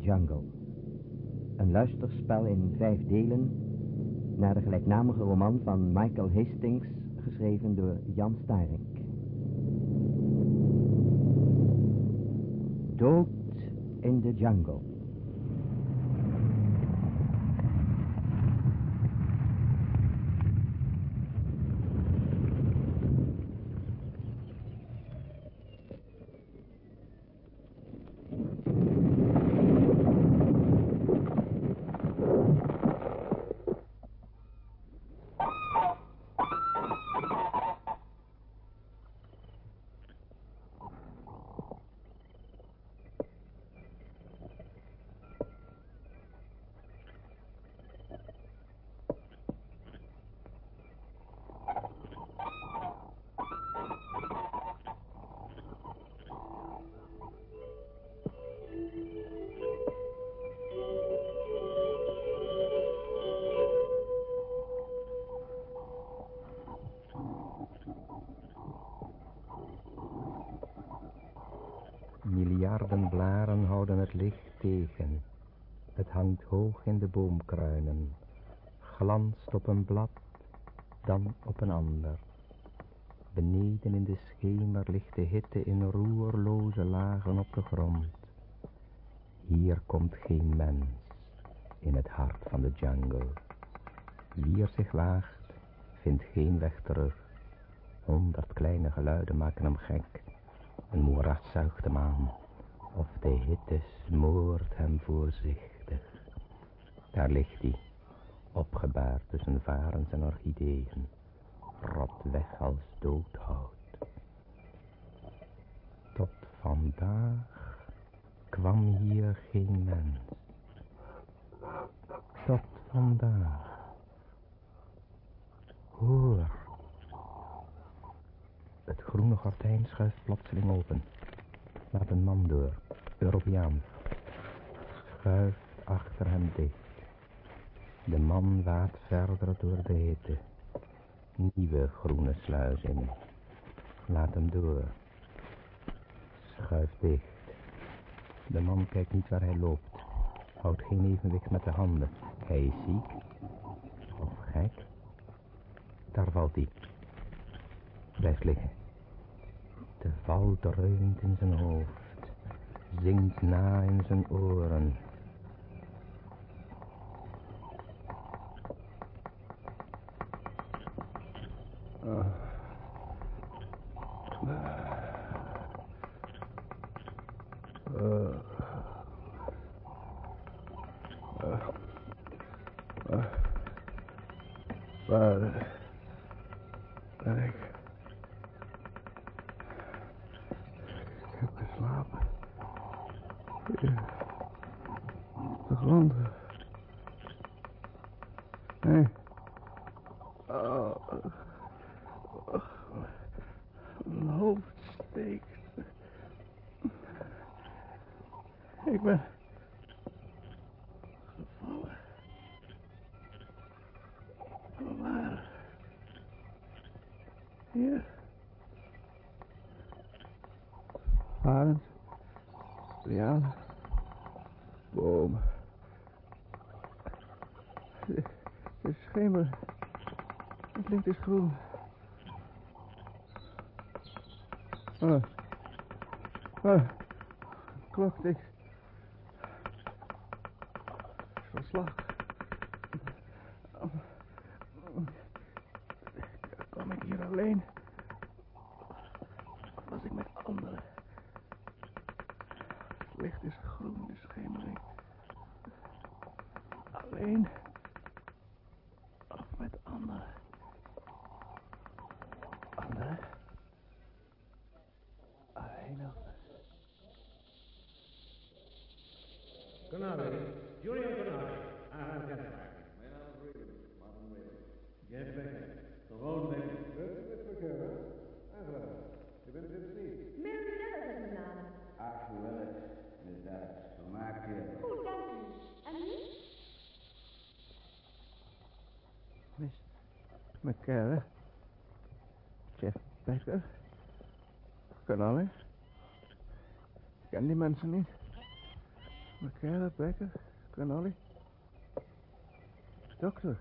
Jungle. Een luisterspel in vijf delen naar de gelijknamige roman van Michael Hastings, geschreven door Jan Starink. Dood in de Jungle. Een blad, dan op een ander. Beneden in de schemer ligt de hitte in roerloze lagen op de grond. Hier komt geen mens in het hart van de jungle. Wie er zich waagt, vindt geen weg terug. Honderd kleine geluiden maken hem gek. Een moeras zuigt hem aan. Of de hitte smoort hem voorzichtig. Daar ligt hij, opgebaard tussen varens en orchideeën. Rot weg als doodhout. Tot vandaag kwam hier geen mens. Tot vandaag. Hoor. Het groene gordijn schuift plotseling open. Laat een man door. Europeaan. Schuift achter hem dicht. De man waat verder door de hitte. Nieuwe groene sluis in. Laat hem door. Schuift dicht. De man kijkt niet waar hij loopt. Houdt geen evenwicht met de handen. Hij is ziek. Of gek. Daar valt hij. Blijft liggen. De val dreunt in zijn hoofd. Zingt na in zijn oren. Waar ben ik? Ik heb geslapen. Hier. Op de grond. Nee. Oh. Mijn hoofd steekt. Ik ben gevallen. Waar? Hier. Varens. Lianen. Bomen. De, de schemer. Het licht is groen. Oh. Oh. Klok tikt. Verslag. Kom ik hier alleen? Of was ik met anderen? Het licht is groen, de schemering. Alleen? Of met anderen? Anderen? Alleen of... Canary, Julian Canary. Aan het kennismaking. Mijn naam is Regan, Martin Whalen. Jeff Becker. Gewoon Becker. Rutger McKenna. Aangenaam. Je bent het niet. Mary Dillard is mijn naam. Ach, wel het. Met dat. Vermaak je. Goed, dank u. En u? Miss McCarran. Jeff Becker. Canale. Ik ken die mensen niet. McKenna, Becker, Connolly. Dokter.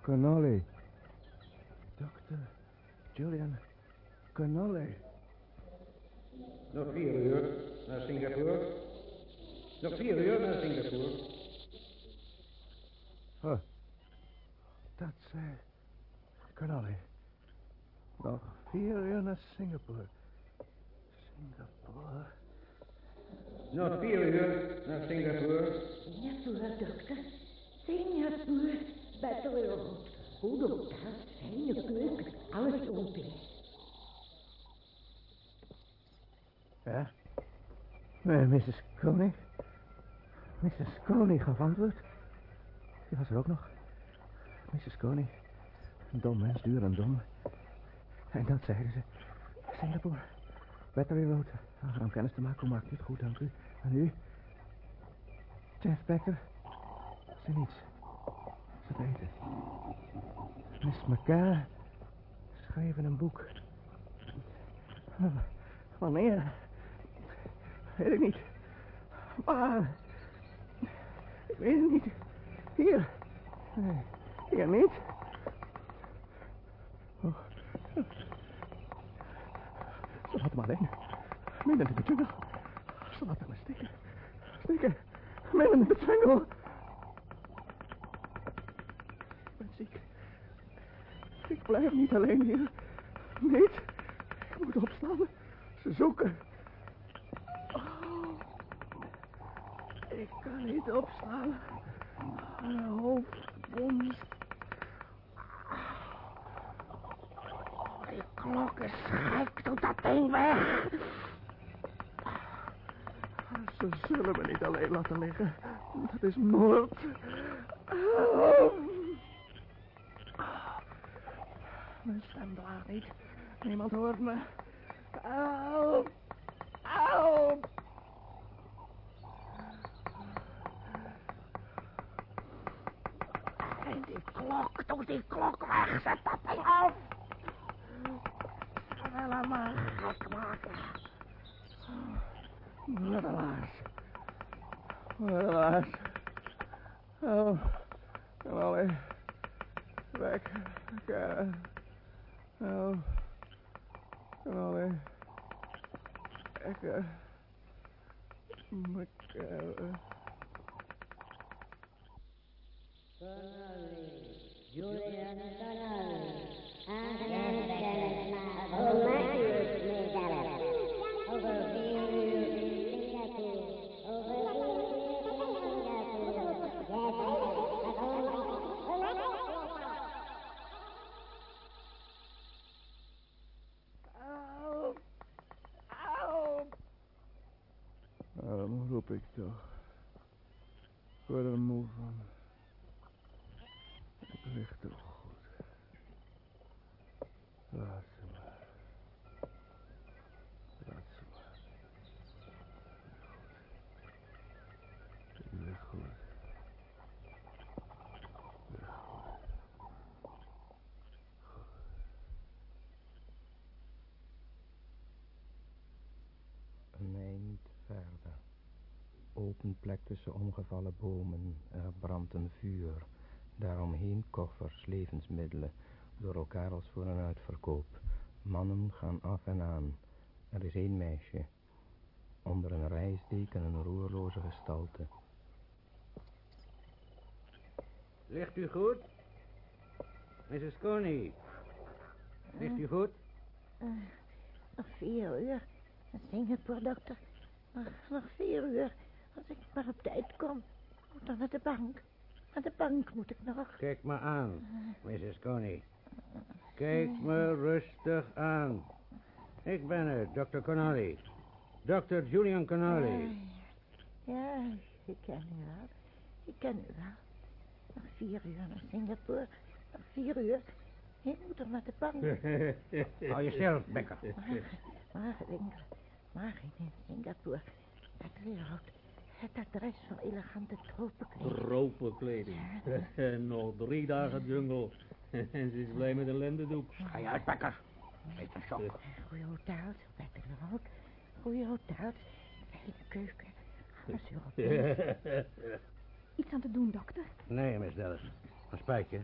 Connolly. Dokter Julian Connolly. Nog vier uur naar Singapore. Nog vier uur naar Singapore. Oh. Dat zei Connolly. Nog vier uur naar Singapore. Singapore. Nog vier uur naar Singapore. Singapore, dokter. Singapore. Goed op dat. Singapore. Alles open. Ja? Nee, Mrs. Koning. Mrs. Koning gaf antwoord. Die was er ook nog. Mrs. Koning. Een dom mens, duur en dom. En dat zeiden ze. Singapore. Battery Road. Aangenaam kennis te maken. Maakt u het goed, dank u. En u? Jeff Becker. Ze niets. Ze weten. Miss McCann schreef in een boek. Wanneer? Weet ik niet. Maar... Ik weet het niet. Hier. Nee, hier niet. Oh. Ze laat hem alleen. Midden in de jungle. Ze laat hem stikken. Stikken. Midden in de jungle. Ik ben ziek. Ik blijf niet alleen hier. Niet. Ik moet opstaan. Ze zoeken. Oh. Ik kan niet opstaan. Mijn hoofd bonst. Oh, die klok is gek. Doe dat ding weg. Ze zullen me niet alleen laten liggen. Dat is moord. Mijn stem draagt niet. Niemand hoort me. Au! Au! En die klok, doe die klok weg, zet dat ding af! Laat maar gek maken. Middelaars. Middelaars. Oh, kom alweer. Weg. Weg. Oh. Kom alweer. Weg. Mekaar. Julian Connolly. Aangenaam kennis maken. Hoe maakt u het, meneer Dallas? Over vier uur in Singapore. Over vier uur in Singapore. Ja, Hoe maakt u Au. Au. Waarom roep ik toch? Ik word er moe van. Ik lig toch goed. Laat ze maar. Laat ze maar. Goed. Ik lig goed. Ik lig goed. Een eind verder. Open plek tussen omgevallen bomen. Er brandt een vuur. Daaromheen koffers, levensmiddelen. Door elkaar als voor een uitverkoop. Mannen gaan af en aan. Er is één meisje. Onder een reisdeken een roerloze gestalte. Ligt u goed? Mrs. Coney. Ligt u goed? Nog vier uur. Naar Singapore, dokter. Nog, vier uur. Als ik maar op tijd kom. Moet dan naar de bank. Naar de bank moet ik nog. Kijk me aan, Mrs. Coney. Kijk me rustig aan. Ik ben het, Dr. Connolly. Dr. Julian Connolly. Ja, ik ken u wel. Ik ken u wel. Nog vier uur naar Singapore. Nog vier uur. Ik moet er naar de bank. Hou jezelf, Becker. Maar winkel. Maar in Singapore. Dat wereld. Het adres van elegante tropenkleding. Tropenkleding. Nog drie dagen jungle. en ze is blij met een lendendoek. Ga je uit, Becker. Beetje een shock. Goeie hotels, beter ook. Goeie hotels. Fijne keuken. Iets aan te doen, dokter? Nee, Miss Dallas. Een spuitje.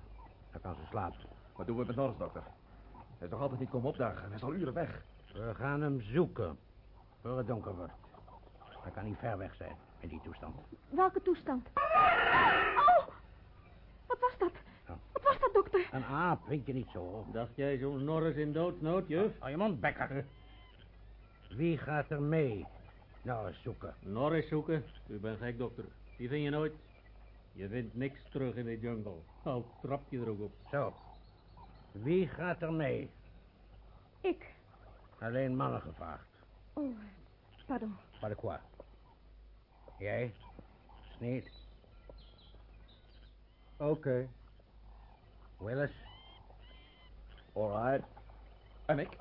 Dan kan ze slapen. Wat doen we met Norris, dokter? Hij is nog altijd niet komen opdagen. Hij is al uren weg. We gaan hem zoeken. Voor het donker wordt. Hij kan niet ver weg zijn in die toestand. Welke toestand? Oh! Wat was dat? Wat was dat, dokter? Een aap, vind je niet zo? Dacht jij zo'n Norris in doodsnood, juf? Hou je mond, bekker. Wie gaat er mee? Nou, eens zoeken. Norris zoeken? U bent gek, dokter. Die vind je nooit. Je vindt niks terug in de jungle. Al trap je er ook op. Zo. Wie gaat er mee? Ik. Alleen mannen gevraagd. Oh, pardon. Pas de quoi? Jij? Sneed? Oké. Willis? Alright. En ik?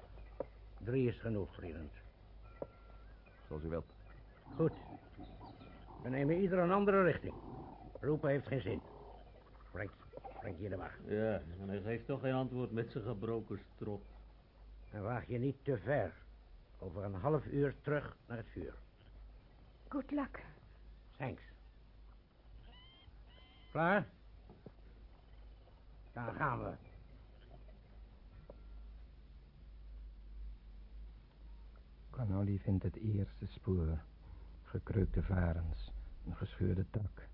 Drie is genoeg, vriend. Zoals u wilt. Goed. We nemen ieder een andere richting. Roepen heeft geen zin. Frank, Frank hier de wacht. Ja, en hij geeft toch geen antwoord met zijn gebroken strot. En waag je niet te ver. Over een half uur terug naar het vuur. Good luck. Thanks. Klaar? Dan gaan we. Connolly vindt het eerste spoor. Gekreukte varens, een gescheurde tak.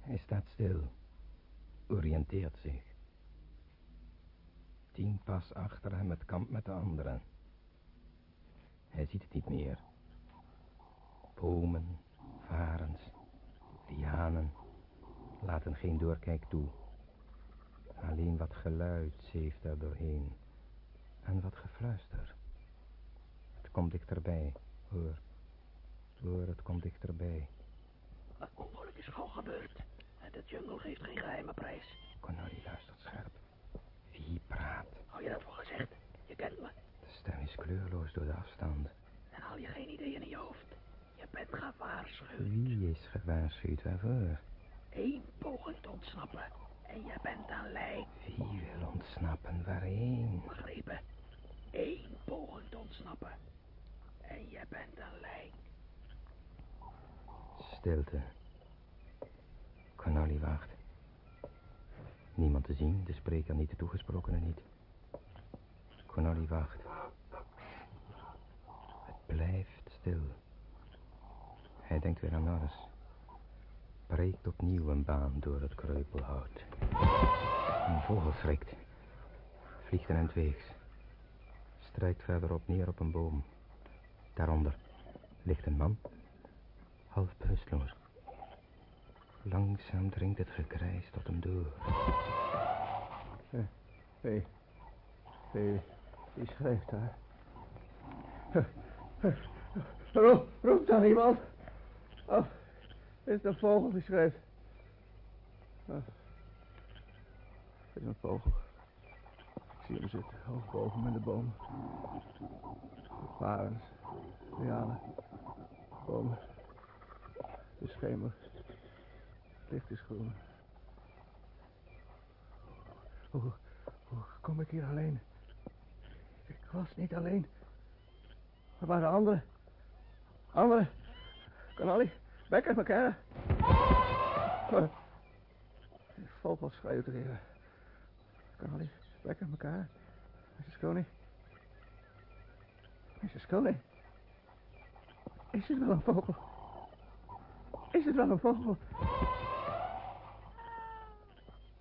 Hij staat stil, oriënteert zich. Tien pas achter hem het kamp met de anderen. Hij ziet het niet meer. Bomen, varens, lianen laten geen doorkijk toe. Alleen wat geluid zeeft er doorheen. En wat gefluister. Het komt dichterbij, hoor. Hoor, het komt dichterbij. Het ongeluk is al gebeurd. En de jungle geeft geen geheime prijs. Connolly luistert scherp. Wie praat? Hou je dat voor gezegd? Je kent me. Stem is kleurloos door de afstand. En haal je geen ideeën in je hoofd. Je bent gewaarschuwd. Wie is gewaarschuwd waarvoor? Eén poging te ontsnappen. En je bent een lijk. Wie wil ontsnappen waarheen? Begrepen? Eén poging te ontsnappen. En je bent een lijk. Stilte. Connolly wacht. Niemand te zien, de spreker niet, de toegesprokene niet. Connolly wacht. Blijft stil. Hij denkt weer aan Norris. Breekt opnieuw een baan door het kreupelhout. Een vogel schrikt. Vliegt een weegs. Strijkt verderop neer op een boom. Daaronder ligt een man. Half bewusteloos. Langzaam dringt het gekrijs tot hem door. Hé, hey, hey, wie schrijft daar? Roep, roep dan iemand. Oh, is het een vogel die schrijft? Oh, het is een vogel. Ik zie hem zitten, hoog boven me in de boom. Varens, lianen, bomen. De schemer. Het licht is groen. Hoe, hoe kom ik hier alleen? Ik was niet alleen. Waar waren de anderen? Anderen? Connolly? Becker, elkaar? Oh. Die vogel schreeuwt weer. Connolly? Becker, elkaar? Mrs. Coney? Mrs. Coney? Is het wel een vogel? Is het wel een vogel?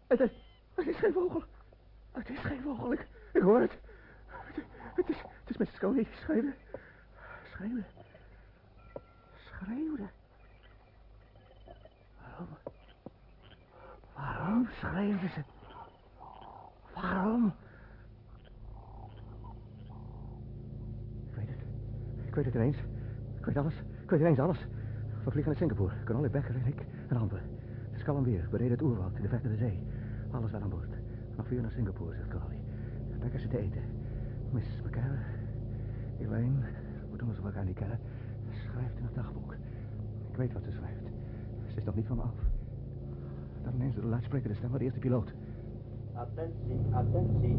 Het is, het is geen vogel. Het is geen vogel. Ik, hoor het. Het, is, het is Mrs. Coney. Schreeuwde. Schreeuwde. Schreeuwde. Waarom? Waarom schreeuwde ze? Waarom? Ik weet het. Ik weet het ineens. Ik weet alles. Ik weet ineens alles. We vliegen naar Singapore. Connolly Becker en ik en anderen. Het is kalm weer. Bereden het oerwoud in de verte de zee. Alles wel aan boord. Nog vier naar Singapore, zegt Connolly. Becker zit te eten. Miss McCarran, Elaine, alsof we elkaar niet kennen, schrijft in het dagboek. Ik weet wat ze schrijft. Ze is nog niet van me af. Dan ineens door de luidspreker de stem van de eerste piloot. Attentie, attentie.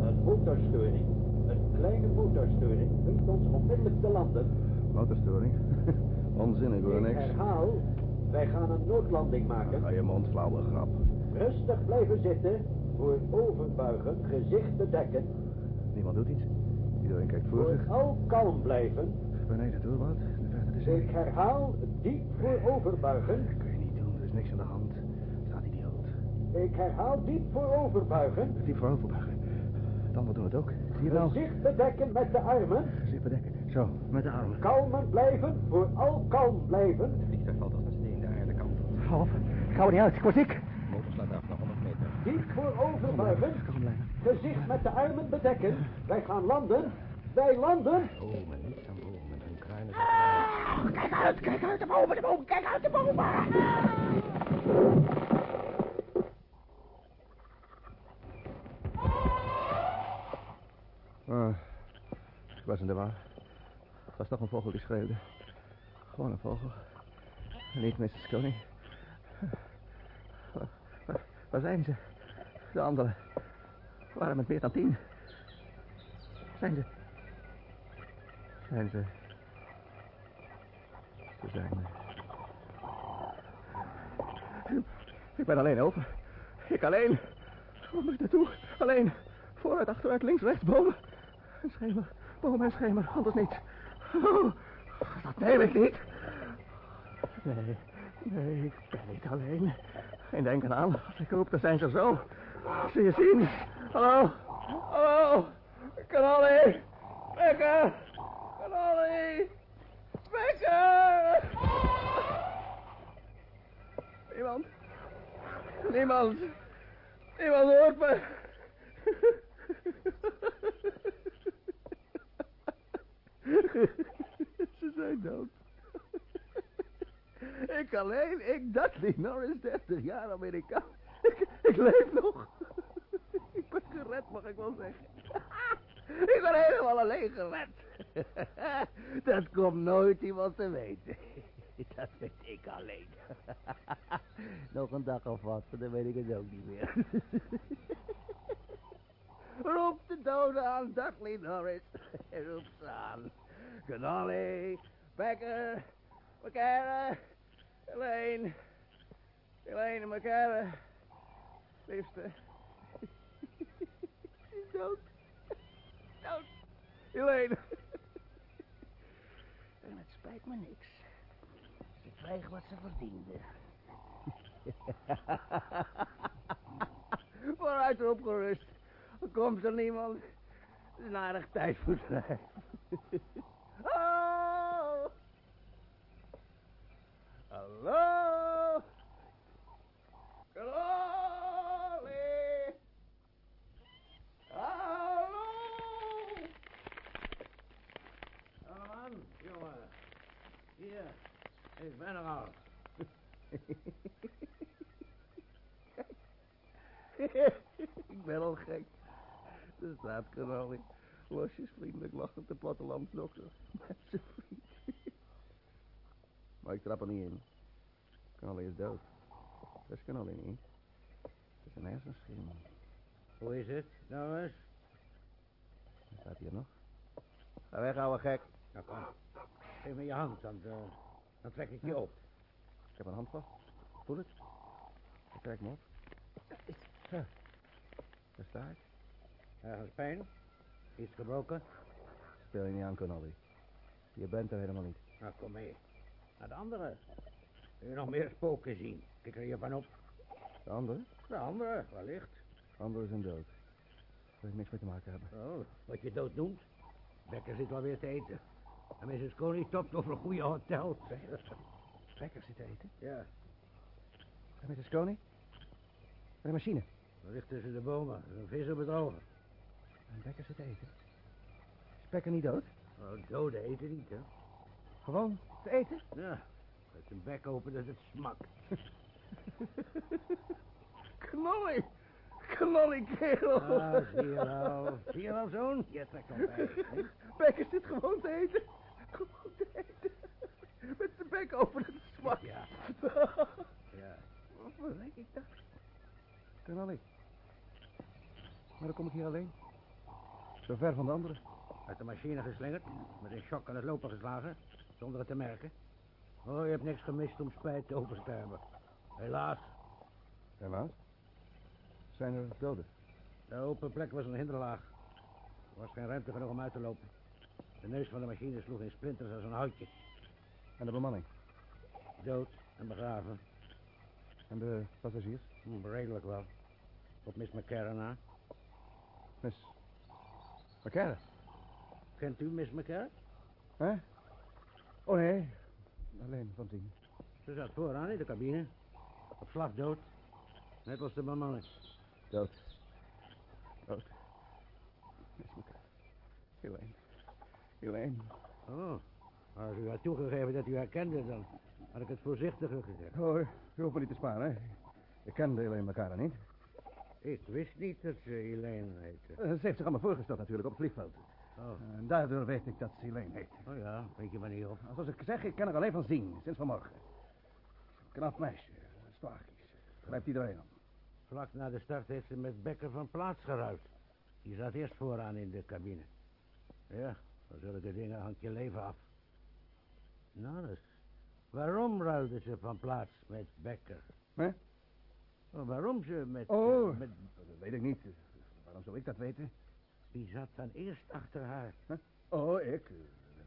Een motorstoring. Een kleine motorstoring brengt ons onmiddellijk te landen. Motorstoring? Onzinnig hoor, Ik niks. herhaal, wij gaan een noodlanding maken. Ga je mond, flauwe grap. Rustig blijven zitten, voor overbuigen, gezicht bedekken. Niemand doet iets. Iedereen kijkt voor zich. Vooral kalm blijven. Beneden door wat? De verte de zee. Ik herhaal, diep voor overbuigen. kun je niet doen, er is niks aan de hand. Staat idioot. Ik herhaal, diep voor overbuigen. Diep voor overbuigen. De anderen doen het ook. Zie je nou? Gezicht bedekken met de armen. Gezicht bedekken. Zo, met de armen. Kalm blijven, vooral kalm blijven. Het vliegtuig valt als een steen de aarde kant op. Op. Ik hou er niet uit. Ik word ziek. De motor slaat af naar 100 meter. Diep voor overbuigen. Kalm blijven. Gezicht met de armen bedekken. Wij gaan landen. Wij landen. Bomen, niets aan bomen. Hun kruinen zijn Kijk uit, kijk uit de bomen, de bomen, kijk uit de bomen. Ah, ik was in de war. Het was toch een vogel die schreeuwde. Gewoon een vogel. Niet Mrs. Waar- waar zijn ze? De anderen. Waren met meer dan tien. Zijn ze... Zijn ze... Ze zijn... Ik ben alleen over. Ik alleen. Waar moet ik naartoe? Alleen. Vooruit, achteruit, links, rechts, bomen. Een schemer. Bomen en schemer. Anders niet. Oh, dat neem ik niet. Nee, nee, ik ben niet alleen. Geen denken aan. Als ik roep, dan zijn ze zo. Zie je zien? Hallo? Hallo? Knolly! Bekker! Knolly! Bekker! Niemand. Niemand. Niemand hoort me. Ze zijn dood. Ik alleen, ik Dudley Norris, 30 jaar Amerikaan. Ik, leef nog. Ik ben gered, mag ik wel zeggen. Ik ben helemaal alleen gered. Dat komt nooit iemand te weten. Dat weet ik alleen. Nog een dag wat, dan weet ik het ook niet meer. Roep de doden aan, Dudley Norris. Roep ze aan. Connolly, Becker, McCarra, Elaine. Elaine McCarra. Liefste. Ze is dood. Dood. Elaine. En het spijt me niks. Ze krijgen wat ze verdienden. Vooruit opgerust. Er komt er niemand. Het is een aardig tijdverdrijf. Oh! Hallo? Knolly! Hallo? Aan, jongen. Hier, ik ben er al. Ik ben al gek. Er staat Knolly. Losjes vriendelijk lachend de plattelandsdokter. Met zijn vriend. Maar ik trap er niet in. Knolly is dood. Dat is Knolly niet. Het is een hersenschim. Hoe is het, nou eens? Hij staat hier nog. Ga weg, ouwe gek. Nou kom, geef me je hand, dan, eh, dan trek ik je op. Ik heb een hand vast. Voel het. Ik trek me op. Zo. Daar sta ik. Ergens pijn? Iets gebroken? Speel je niet aan, Connolly. Je bent er helemaal niet. Nou, kom mee. Naar de andere. Wil je nog meer spoken zien? Kijk er hiervan op. De andere? De andere, wellicht. De andere zijn dood. Daar wil ik niks mee te maken hebben. Oh, wat je dood noemt. Bekker zit wel weer te eten. En Mrs. Coney topt over een goede hotel. Bekker zitten eten? Ja, En Mrs. Coney? Bij de machine. wellicht tussen de bomen. Een visser bedrogen. En Bekker zit eten. Is Bekker niet dood? Oh, doden eten niet, hè? Gewoon te eten? Ja, met zijn bek open dat het smakt. Knolly! Knolly, kerel! Ah, zie je wel. Zie je wel, zoon? Je trekt nog bij. Bekker zit gewoon te eten. Gewoon te eten. Met zijn bek open, dat is zwak. Ja. Ja. Wat denk ik dat? Knolly. Maar dan kom ik hier alleen. Zo ver van de anderen. Uit de machine geslingerd, met een shock aan het lopen geslagen, zonder het te merken. Oh, je hebt niks gemist om spijt over te hebben. Helaas. Helaas. Zijn er doden? De open plek was een hinderlaag. Er was geen ruimte genoeg om uit te lopen. De neus van de machine sloeg in splinters als een houtje. En de bemanning? Dood en begraven. En de passagiers? Hm, redelijk wel. Op Miss McCarran na. Miss... McCarran? Kent u Miss McCarran? Hè? Oh nee, alleen van zien. Ze zat vooraan in de cabine. Op slag dood. Net als de bemanning. Dood. Dood. Miss McCarran. Elaine. Elaine. Oh, als u had toegegeven dat u haar kende, dan had ik het voorzichtiger gezegd. Oh, je hoeft me niet te sparen, hè. Ik kende Elaine elkaar niet. Ik wist niet dat ze Elaine heette. Eh, Ze heeft zich aan me voorgesteld natuurlijk op het vliegveld. Oh, En daardoor weet ik dat ze Elaine heet. oh ja, weet je maar niet op. Zoals ik zeg, ik ken haar alleen van zien, sinds vanmorgen. Knap meisje, staakies. Grijpt iedereen aan. Vlak na de start heeft ze met Becker van plaats geruild. Die zat eerst vooraan in de cabine. Ja, van zulke dingen hangt je leven af. Nou, dus. Waarom ruilde ze van plaats met Becker? Hè? Oh, waarom ze met... Oh, eh, met... dat weet ik niet. Waarom zou ik dat weten? Wie zat dan eerst achter haar? Oh, ik. Eh,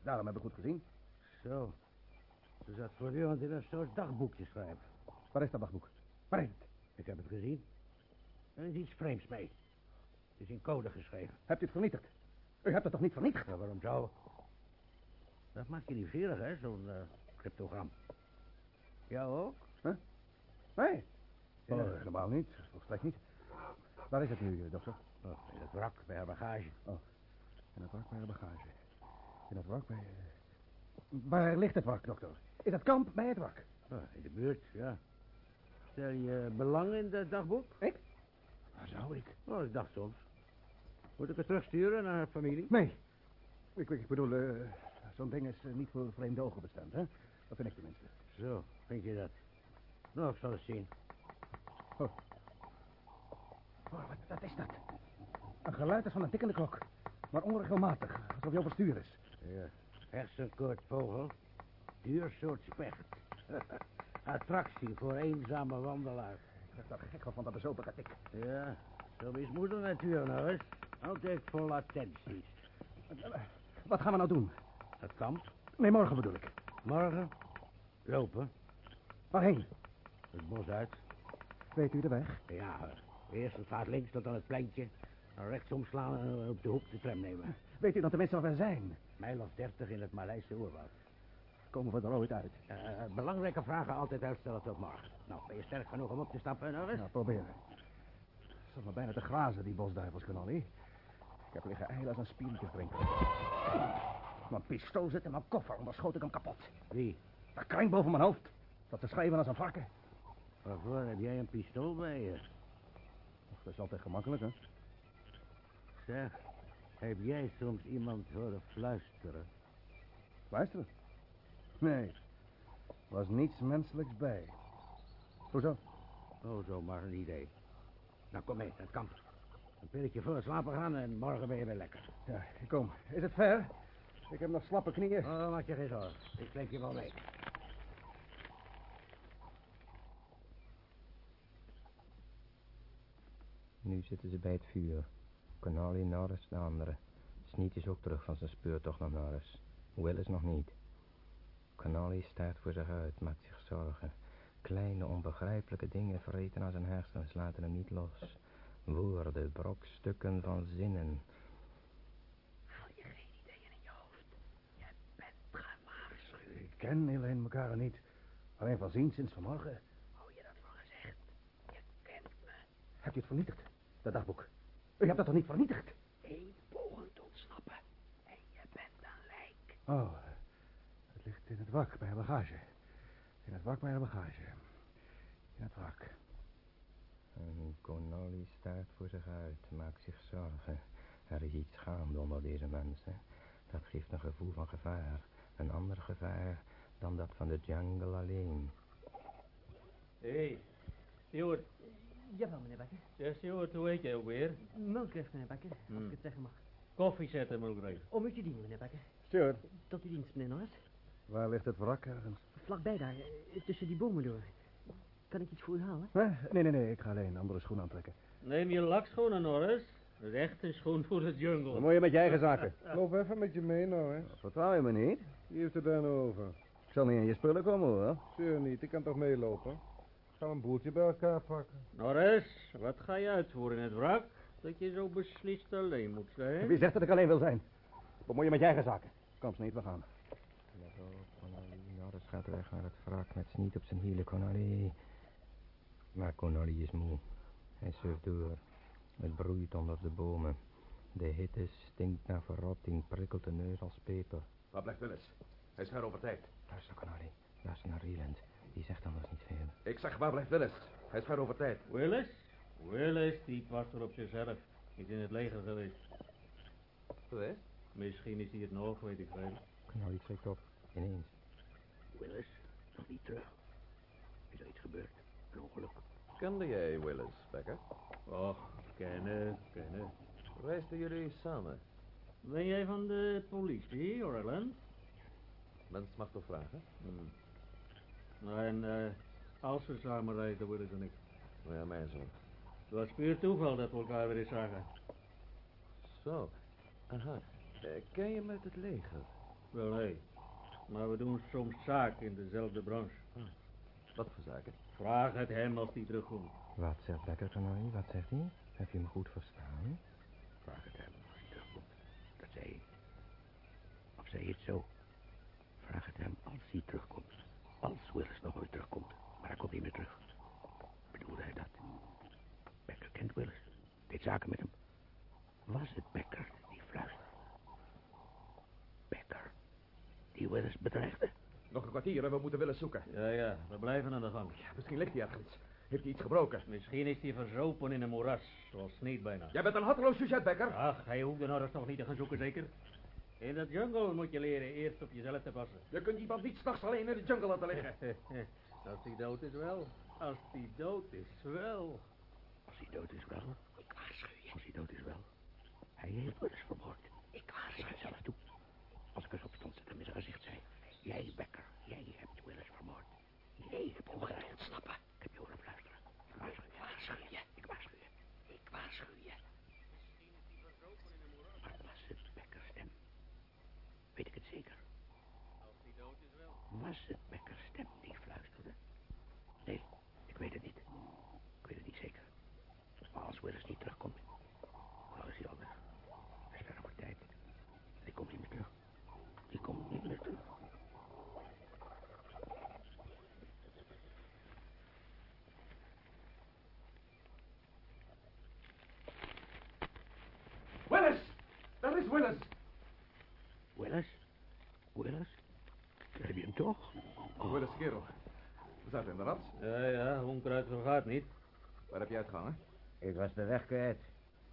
Daarom heb ik goed gezien. Zo. Ze zat voortdurend in een soort dagboekje schrijven. Waar is dat dagboek? Waar is het? Ik heb het gezien. Er is iets vreemds mee. Het is in code geschreven. Hebt u het vernietigd? U hebt het toch niet vernietigd? Ja, waarom zou? Dat maakt je nieuwsgierig, hè, zo'n eh, cryptogram. Jou ook? Nee. Ja. Oh, helemaal niet. Volstrekt niet. Waar is het nu, eh, dokter? Oh, in het wrak, bij haar bagage. In het wrak bij de bagage. In het wrak bij... eh, Waar ligt het wrak, dokter? In het kamp bij het wrak. Oh, in de buurt, ja. Stel je belang in dat dagboek? Ik? Waar zou ik? Oh, ik dacht soms. Moet ik het terugsturen naar haar familie? Nee. Ik, ik bedoel, eh, zo'n ding is eh, niet voor vreemde ogen bestemd, hè? Dat vind ik tenminste. Zo, vind je dat? Nou, ik zal het zien. Oh, wat, wat is dat? Een geluid als van een tikkende klok. Maar onregelmatig, alsof je overstuur is. Ja, hersenkoortvogel. Duur soort specht. Attractie voor eenzame wandelaars. Ik werd daar gek van, van dat bezopen getik. Ja, zo is moeder natuur nou eens. Altijd vol attenties. Wat gaan we nou doen? Het kamp. Nee, morgen bedoel ik. Morgen. Lopen. Waarheen? Het bos uit. Weet u de weg? Ja, eerst het gaat links tot aan het pleintje. Dan rechts omslaan en op de hoek de tram nemen. Weet u dan tenminste waar we zijn? Mijl of dertig in het Maleise oerwoud. Komen we er ooit uit? Eh, belangrijke vragen altijd uitstellen tot morgen. Nou, ben je sterk genoeg om op te stappen, Norris? Nou, proberen. Het zat me bijna te grazen, die bosduivels, Connolly. Ik heb liggen eilen als een spiertje drinken. Mijn pistool zit in mijn koffer, dan schoot ik hem kapot. Wie? Dat kring boven mijn hoofd. Dat te schrijven als een varken. Waarvoor heb jij een pistool bij je? Dat is altijd gemakkelijk, hè? Zeg, heb jij soms iemand horen fluisteren? Luisteren. Nee. Er was niets menselijks bij. Hoezo? Oh, zo maar een idee. Nou, kom mee, het kamp. Een pilletje voor het slapen gaan en morgen ben je weer lekker. Ja, ik kom. Is het ver? Ik heb nog slappe knieën. Oh, maak je geen zorgen. Ik sleep je wel mee. Nu zitten ze bij het vuur. Connolly, Norris, de andere. Sneed is ook terug van zijn speurtocht naar Norris. Willis nog niet. Connolly staart voor zich uit, maakt zich zorgen. Kleine, onbegrijpelijke dingen vreten aan zijn hersens, laten hem niet los. Woorden, brokstukken van zinnen. Haal je geen ideeën in je hoofd. Je bent gewaarschuwd. Ik ken Helene elkaar niet. Alleen van zien sinds vanmorgen. Hou je dat voor gezegd? Je kent me. Heb je het vernietigd? Dat dagboek. U hebt dat toch niet vernietigd? Eén poging te ontsnappen. En je bent een lijk. Oh, het ligt in het wrak bij haar bagage. In het wrak bij haar bagage. In het wrak. Connolly staart voor zich uit, maakt zich zorgen. Er is iets gaande onder deze mensen. Dat geeft een gevoel van gevaar. Een ander gevaar dan dat van de jungle alleen. Hé, hey, Stuart. Jawel, meneer Bakker. Zeg, Stuart, hoe heet jij ook weer? Melkrecht, meneer Bakker, als Hmm. ik het zeggen mag. Koffie zetten, Mulgrave. Om u te dienen, meneer Bakker. Stuart. Tot uw dienst, meneer Norris. Waar ligt het wrak ergens? Vlakbij daar, eh, tussen die bomen door. Kan ik iets voor u halen? Eh, Nee, nee, nee. Ik ga alleen andere schoen aantrekken. Neem je lakschoenen, Norris. Dat is echt een schoen voor de jungle. Dan moet je met je eigen zaken. Loop even met je mee nou, hè. Vertrouw je me niet? Wie heeft het daar nou over? Ik zal niet in je spullen komen, hoor. Zeur niet, ik kan toch meelopen? Ik zal een boeltje bij elkaar pakken. Norris, wat ga je uitvoeren in het wrak? Dat je zo beslist alleen moet zijn. Wie zegt dat ik alleen wil zijn? Bemoei je met je eigen zaken. Kom, Sneed, we gaan. Let op, Connolly. Norris gaat weg naar het wrak met Sneed op zijn hielen, Connolly. Maar Connolly is moe. Hij surft door. Het broeit onder de bomen. De hitte stinkt naar verrotting, prikkelt de neus als peper. Waar blijft Willis? Hij is ver over tijd. Luister, Connolly. Luister naar Reland. Die zegt anders niet veel. Ik zeg, waar blijft Willis? Hij is ver over tijd. Willis? Willis, die past er op zichzelf. Is in het leger geweest. Geweest? Misschien is hij het nog, weet ik veel. Connolly schrikt op. Ineens. Willis, nog niet terug. Is er iets gebeurd? Ongeluk? Kende jij Willis, Becker? Och, kennen, kennen. Reisden jullie samen? Ben jij van de politie, Orland? Mens mag toch vragen? Hmm. Nou, en eh, als we samen reizen, Willis en ik. Nou ja, mijn zo. Het was puur toeval dat we elkaar weer eens zagen. Zo. Aha. Eh, ken je met het leger? Wel, nee. Maar we doen soms zaken in dezelfde branche. Wat voor zaken? Vraag het hem als hij terugkomt. Wat zegt Becker, Connolly? Wat zegt hij? Heb je hem goed verstaan? Vraag het hem als hij terugkomt. Dat zei hij. Of zei het zo? Vraag het hem als hij terugkomt. Als Willis nog ooit terugkomt. Maar hij komt niet meer terug. Bedoelde hij dat? Becker kent Willis. Deed zaken met hem. Was het Becker die fluisterde? Becker. Die Willis bedreigde? Nog een kwartier en we moeten Willis zoeken. Ja, ja, we blijven aan de gang. Misschien ligt hij ergens. Heeft hij iets gebroken? Misschien is hij verzopen in een moeras, zoals Sneed bijna. Jij bent een harteloos sujet, Becker. Ach, hij hoeft de Norris nog niet te gaan zoeken, zeker? In dat jungle moet je leren eerst op jezelf te passen. Je kunt iemand niet s'nachts alleen in de jungle laten liggen. Als hij dood is wel. Als hij dood is wel. Als hij dood is wel. Ik waarschuw je. Als hij dood is wel. Hij heeft Willis vermoord. Ik waarschuw je. zelf toe. Als ik eens opstond, zet hem in zijn gezicht zei. Jij, Becker, jij hebt Willis vermoord. Jij hebt hem gedaan ontsnappen. Ik heb je horen fluisteren. Ik waarschuw je. waarschuw je. Ik waarschuw je. Ik waarschuw je. Maar was het Beckers stem? Weet ik het zeker? Als hij dood is wel. Was het Beckers stem die fluisterde? Nee, ik weet het niet. Ik weet het niet zeker. Maar als Willis niet terugkomt, dan is hij al weg. Hij is ver over tijd. En die komt niet meer terug. Die komt niet meer terug. Willis! Daar is Willis! Willis? Willis? Heb je hem toch? Willis, kerel. We zaten in de rat. Ja, ja, onkruid vergaat niet. Waar heb je uitgehangen? Ik was de weg kwijt.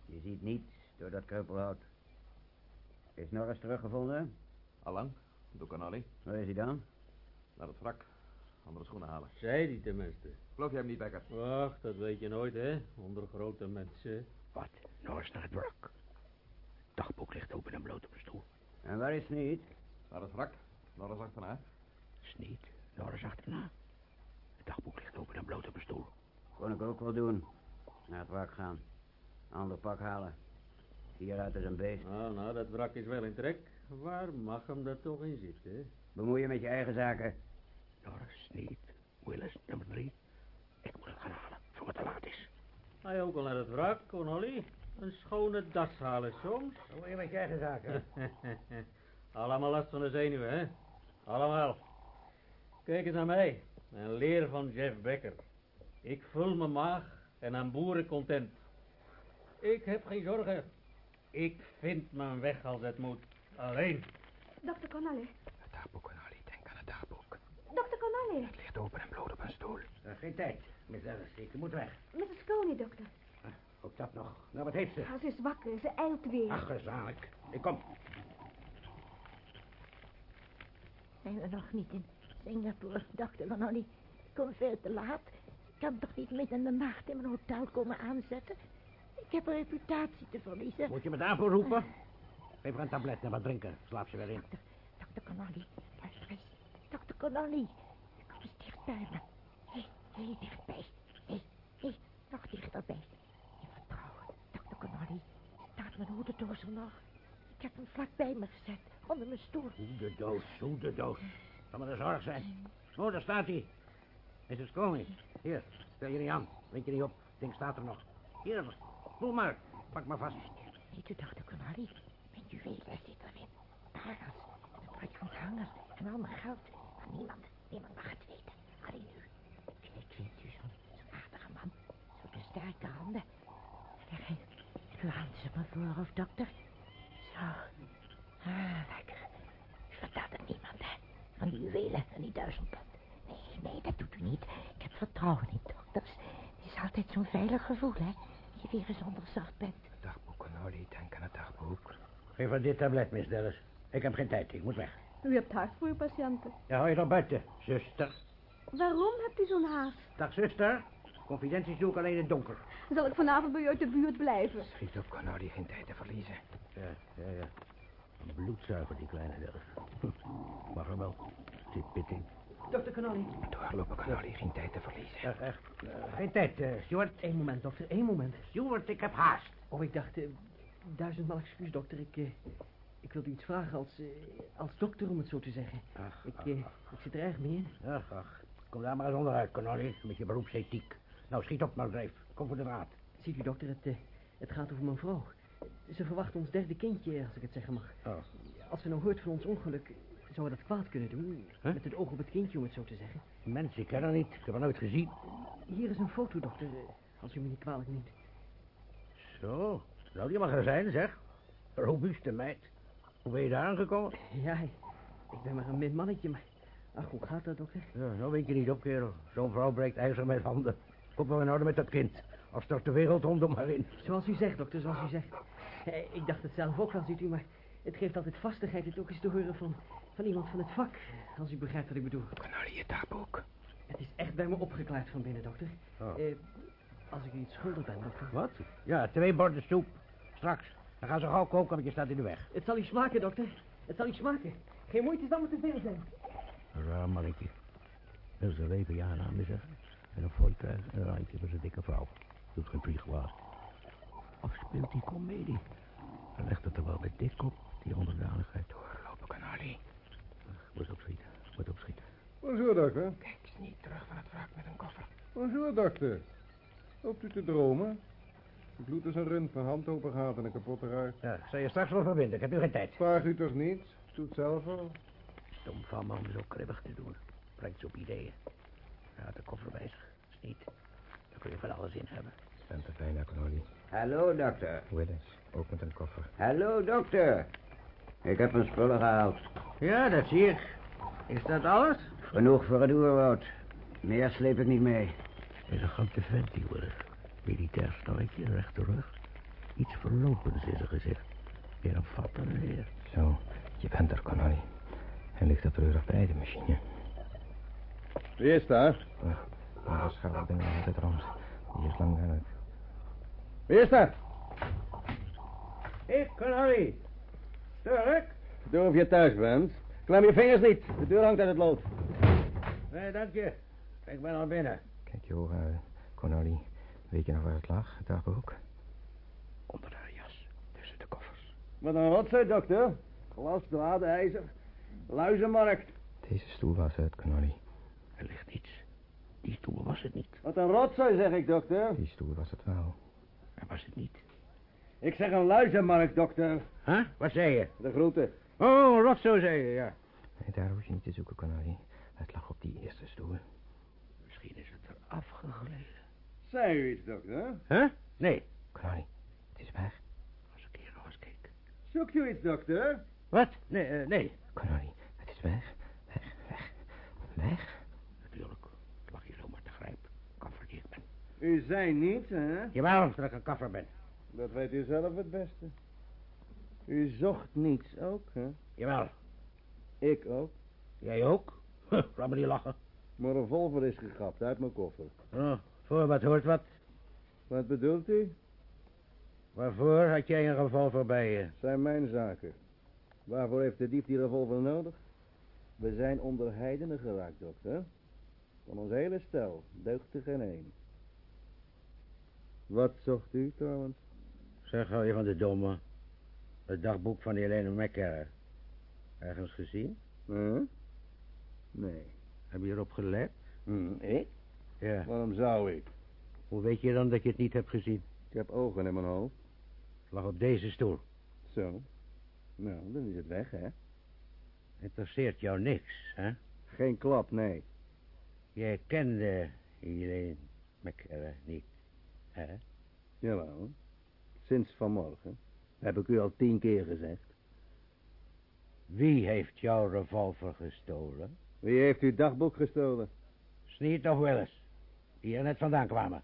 Je ziet niets door dat kreupelhout. Is Norris teruggevonden? Allang. Doe Connolly. Waar is hij dan? Naar het wrak. Andere schoenen halen. Zei die tenminste. Geloof jij hem niet, Becker? Wacht, dat weet je nooit, hè? Onder grote mensen. Wat? Norris naar het wrak. Het dagboek ligt open en bloot op een stoel. En waar is Sneed? Naar het wrak. Norris achterna. Sneed, Norris achterna. Het dagboek ligt open en bloot op een stoel. Kon ik ook wel doen. Naar het wrak gaan. Ander pak halen. Hieruit is een beest. Nou, nou, dat wrak is wel in trek. Waar mag hem dat toch in zitten, hè? Bemoei je met je eigen zaken. Norris, Sneed, Willis, nummer drie. Ik moet het gaan halen, voor het te laat is. Ga je ook al naar het wrak, Connolly? Een schone das halen soms. Je met je eigen zaken. Allemaal last van de zenuwen, hè? Allemaal. Kijk eens naar mij. Een leer van Jeff Becker. Ik vul mijn maag en aan boeren content. Ik heb geen zorgen. Ik vind mijn weg als het moet. Alleen. Dokter Connolly. Het dagboek, Connolly. Denk aan het dagboek. Dokter Connolly. Het ligt open en bloot op een stoel. Er is geen tijd. Ellis, ik moet weg. Mrs. Coney, dokter. Ook dat nog. Nou, wat heeft ze? Ah, ze is wakker. Ze eilt weer. Ach, gezamenlijk. Ik kom. Zijn we nog niet in Singapore, dokter? Ik kom veel te laat. Ik kan toch niet midden in de nacht in mijn hotel komen aanzetten? Ik heb een reputatie te verliezen. Moet je me daarvoor roepen? Geef haar een tablet en wat drinken. Slaap ze weer in. Dokter Connolly, luister eens. Connolly. Kom eens dicht bij me. Hé, heel dichtbij. Hé, hé, nog dichterbij. In vertrouwen, dokter Connolly. Staat mijn hoedendoos er nog? Ik heb hem vlak bij me gezet, onder mijn stoel. Hoedendoos, hoedendoos. Zal maar de zorg zijn. Oh, daar staat hij. Mrs. Coney. Hier, stel je niet aan. Wind je niet op. Het ding staat er nog. Hier, voel maar. Pak maar vast. Weet u, dokter Connolly, mijn juwelen zit erin. Parels, een briljant hanger en al mijn geld. Maar niemand, niemand mag het weten. Alleen u. Ik vind u zo'n zo'n aardige man. Zo'n sterke handen. Laat ze me voor, of dokter. Zo. Ah, lekker. U vertelt het niemand, hè? Van die juwelen en die duizend pond. Nee, nee, dat doet u niet. Ik heb vertrouwen in dokters. Het is altijd zo'n veilig gevoel, hè? Je weer eens onderzocht bent. Dagboek Connolly, denk aan het dagboek. Geef haar dit tablet, Miss Dallas. Ik heb geen tijd, ik moet weg. U hebt haast voor uw patiënten. Ja, hou je dan buiten, zuster. Waarom hebt u zo'n haast? Dag, zuster. Confidenties doe ik alleen in het donker. Zal ik vanavond bij u uit de buurt blijven? Schiet op, Connolly, geen tijd te verliezen. Ja, ja, ja. Een bloedzuiger, die kleine Dallas. Mag er wel. Zit pitting. Dokter Connolly. Doorlopen, Connolly, geen tijd te verliezen. Echt, echt. Eh, geen tijd, eh, Stuart. Eén moment, dokter, één moment. Stuart, ik heb haast. Oh, ik dacht, eh, duizendmaal excuus, dokter. Ik, eh, ik wilde u iets vragen als, eh, als dokter, om het zo te zeggen. Ach, ik, ach, ik zit er erg mee in. Ach, ach. Kom daar maar eens onderuit, Connolly. Met je beroepsethiek. Nou, schiet op, Margrave. Kom voor de draad. Ziet u, dokter, het, eh, het gaat over mijn vrouw. Ze verwacht ons derde kindje, als ik het zeggen mag. Oh. Als ze nou hoort van ons ongeluk, zou we dat kwaad kunnen doen. Huh? Met het oog op het kindje, om het zo te zeggen. Mensen, ik ken haar niet. Ik heb haar nooit gezien. Hier is een foto, dokter, eh, als u me niet kwalijk neemt. Zo, zou die maar gaan zijn, zeg. Robuuste meid. Hoe ben je daar aangekomen? Ja, ik ben maar een min mannetje, maar... Ach, hoe gaat dat, dokter? Ja, nou wink je niet op, kerel. Zo'n vrouw breekt ijzer met handen. Komt wel in orde met dat kind. Of stort de wereld rondom maar in. Zoals u zegt, dokter, zoals u zegt. Eh, Ik dacht het zelf ook wel, ziet u, maar het geeft altijd vastigheid het ook eens te horen van, van iemand van het vak. Als u begrijpt wat ik bedoel. Connolly, je dagboek. Het is echt bij me opgeklaard van binnen, dokter. Oh. Eh, als ik u iets schuldig ben, dokter. Wat? Ja, twee borden soep. Straks. Dan gaan ze gauw koken, want je staat in de weg. Het zal u smaken, dokter. Het zal u smaken. Geen moeite zal me te veel zijn. Een raar mannetje. Wil ze leven ja naam zeggen. En een fooi krijgen en een randje voor zijn dikke vrouw. Doet geen vlieg kwaad. Of speelt die komedie? Dan legt het er wel met dik op, die onderdanigheid. Doorlopen, Connolly. Moet opschieten, moet opschieten. Bonjour, dokter. Kijk eens niet terug van het wrak met een koffer. Bonjour, dokter. Loopt u te dromen? Het bloed is een rund van hand open gehad en een kapotte ruit. Ja, ik zal je straks wel verbinden, ik heb nu geen tijd. Vraag u toch niet? Doet zelf al. Stom van man zo kribbig te doen. Brengt ze op ideeën. Ja, de koffer bij zich. Is niet. Daar kun je van alles in hebben. Bent er bijna, Connolly. Hallo, dokter. Willis, ook met een koffer. Hallo, dokter. Ik heb mijn spullen gehaald. Ja, dat zie ik. Is dat alles? Genoeg voor het oerwoud. Meer sleep ik niet mee. Is een grote vent, die Willis. Militair snorretje, rechte rug. Iets verlopends in zijn gezicht. Weer een vat en een heer. Zo, je bent er, Connolly. Hij ligt er treurig bij, de machine. Wie is daar? Ach, maar dat scharrelt ding altijd rond. Die is lang uit. Wie is daar? Ik, Connolly. Turk? Doe of je thuis bent. Klem je vingers niet. De deur hangt uit het lood. Nee, dank je. Ik ben al binnen. Kijk je ogen uit, Connolly. Weet je nog waar het lag, het dagboek? Onder haar jas. Tussen de koffers. Wat een rotzooi, dokter. Glas, draad, ijzer. Luizenmarkt. Deze stoel was het, Connolly. Er ligt iets. Die stoel was het niet. Wat een rotzooi, zeg ik, dokter. Die stoel was het wel. Er was het niet. Ik zeg een luizenmarkt, dokter. Huh? Wat zei je? De groeten. Oh, rotzo zei je, ja. Nee, daar hoef je niet te zoeken, Connolly. Het lag op die eerste stoel. Misschien is het er afgegleden. Zei u iets, dokter? Huh? Nee. Connolly, het is weg. Als ik hier nog eens keek. Zoekt u iets, dokter? Wat? Nee, eh, nee. Connolly, het is weg. Weg, weg. Weg? Natuurlijk. Het lag hier zomaar te grijpen. Koffer die ik ben. U zei niet, hè? Jawel, dat ik een koffer ben. Dat weet u zelf het beste. U zocht niets ook, hè? Jawel. Ik ook. Jij ook? Huh, laat me niet lachen. Mijn revolver is gegrapt uit mijn koffer. Oh, voor wat hoort wat. Wat bedoelt u? Waarvoor had jij een revolver bij je? Zijn mijn zaken. Waarvoor heeft de dief die revolver nodig? We zijn onder heidenen geraakt, dokter. Van ons hele stel deugt er geen één. Wat zocht u trouwens? Zeg, hou je van de domme? Het dagboek van Helene Mekker. Ergens gezien? Huh? Nee. Heb je erop gelet? Hm, ik? Ja. Waarom zou ik? Hoe weet je dan dat je het niet hebt gezien? Ik heb ogen in mijn hoofd. Het lag op deze stoel. Zo. Nou, dan is het weg, hè? Interesseert jou niks, hè? Geen klap, nee. Jij kende Helene Mekker niet, hè? Jawel. Sinds vanmorgen. Heb ik u al tien keer gezegd. Wie heeft jouw revolver gestolen? Wie heeft uw dagboek gestolen? Sneed of Willis, die er net vandaan kwamen.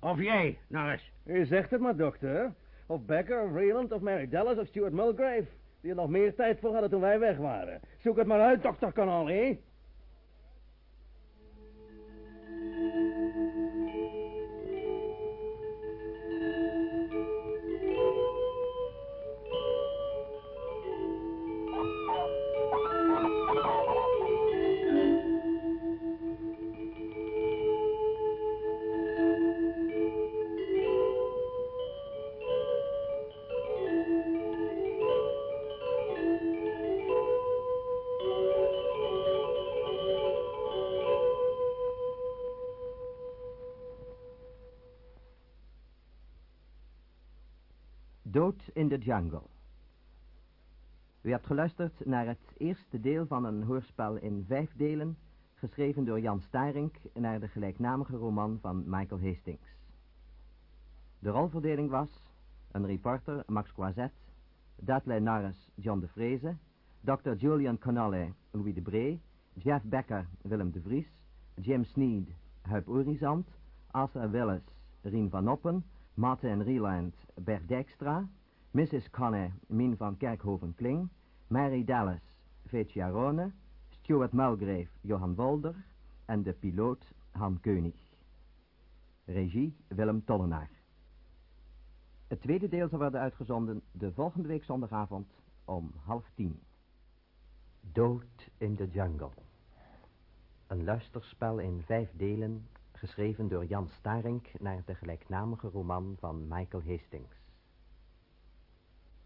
Of jij, Norris. U zegt het maar, dokter. Of Becker, of Reland, of Mary Dallas, of Stuart Mulgrave. Die er nog meer tijd voor hadden toen wij weg waren. Zoek het maar uit, dokter Connolly. Dood de Jungle. U hebt geluisterd naar het eerste deel van een hoorspel in vijf delen, geschreven door Jan Starink naar de gelijknamige roman van Michael Hastings. De rolverdeling was een reporter, Max Croiset, Dudley Norris, John de Vreese, Dr. Julian Connolly, Louis de Bree, Jeff Becker, Willem de Vries, Jim Sneed, Huip Orizant, Arthur Willis, Rien van Noppen, Martin Rieland, Bert Dijkstra, Mrs. Conne, Mien van Kerkhoven-Kling, Mary Dallas, Vetia Rone, Stuart Mulgrave, Johan Wolder en de piloot Han Keunig. Regie Willem Tollenaar. Het tweede deel zal worden uitgezonden de volgende week zondagavond om half tien. Dood in de Jungle. Een luisterspel in vijf delen, geschreven door Jan Starink naar de gelijknamige roman van Michael Hastings.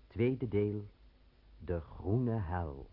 Tweede deel, De Groene Hel.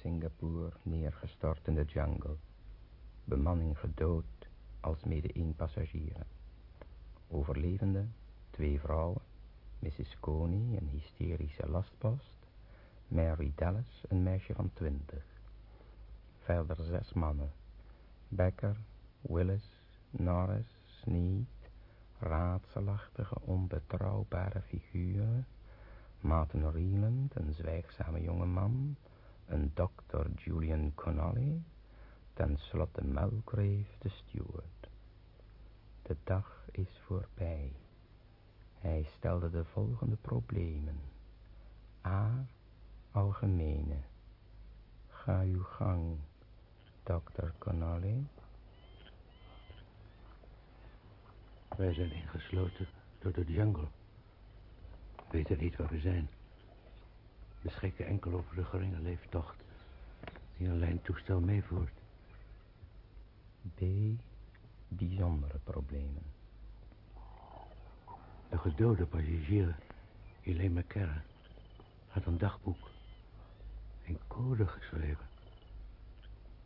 Singapore neergestort in de jungle. Bemanning gedood, als mede één passagier. Overlevende, twee vrouwen, Mrs. Coney, een hysterische lastpost, Mary Dallas, een meisje van twintig. Verder zes mannen, Becker, Willis, Norris, Sneed, raadselachtige, onbetrouwbare figuren, Martin Reeland, een zwijgzame jongeman, een dokter Julian Connolly, ten slotte Mulgrave de steward. De dag is voorbij. Hij stelde de volgende problemen. A. Algemene. Ga uw gang, dokter Connolly. Wij zijn ingesloten door de jungle. We weten niet waar we zijn. We schikken enkel over de geringe leeftocht die een lijntoestel meevoert. B. Bijzondere problemen. De gedode passagier, Elaine McCarran, had een dagboek in code geschreven.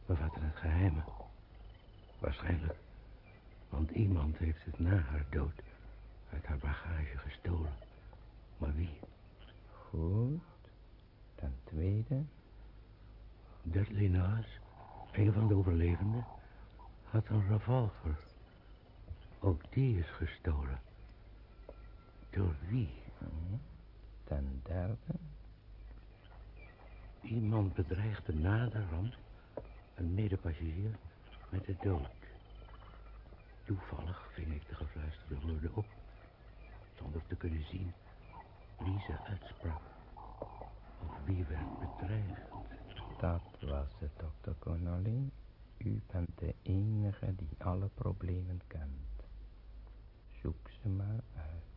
Bevatte het geheimen. Waarschijnlijk. Want iemand heeft het na haar dood uit haar bagage gestolen. Maar wie? Goed. Ten tweede. Dudley Naas, een van de overlevenden, had een revolver. Ook die is gestolen. Door wie? Ten derde. Iemand bedreigde na de ramp een medepassagier met de dood. Toevallig ving ik de gefluisterde woorden op, zonder te kunnen zien wie ze uitsprak wie werd bedreigd. Dat was het, dokter Connolly. U bent de enige die alle problemen kent. Zoek ze maar uit.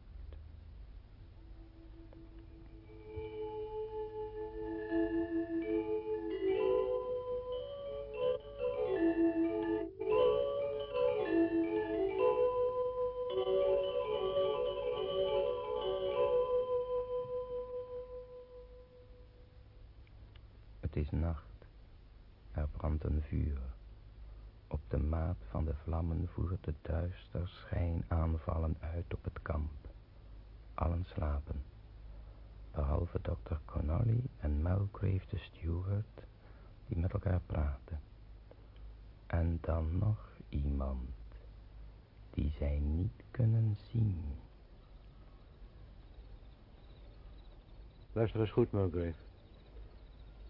Luister eens goed, Mulgrave.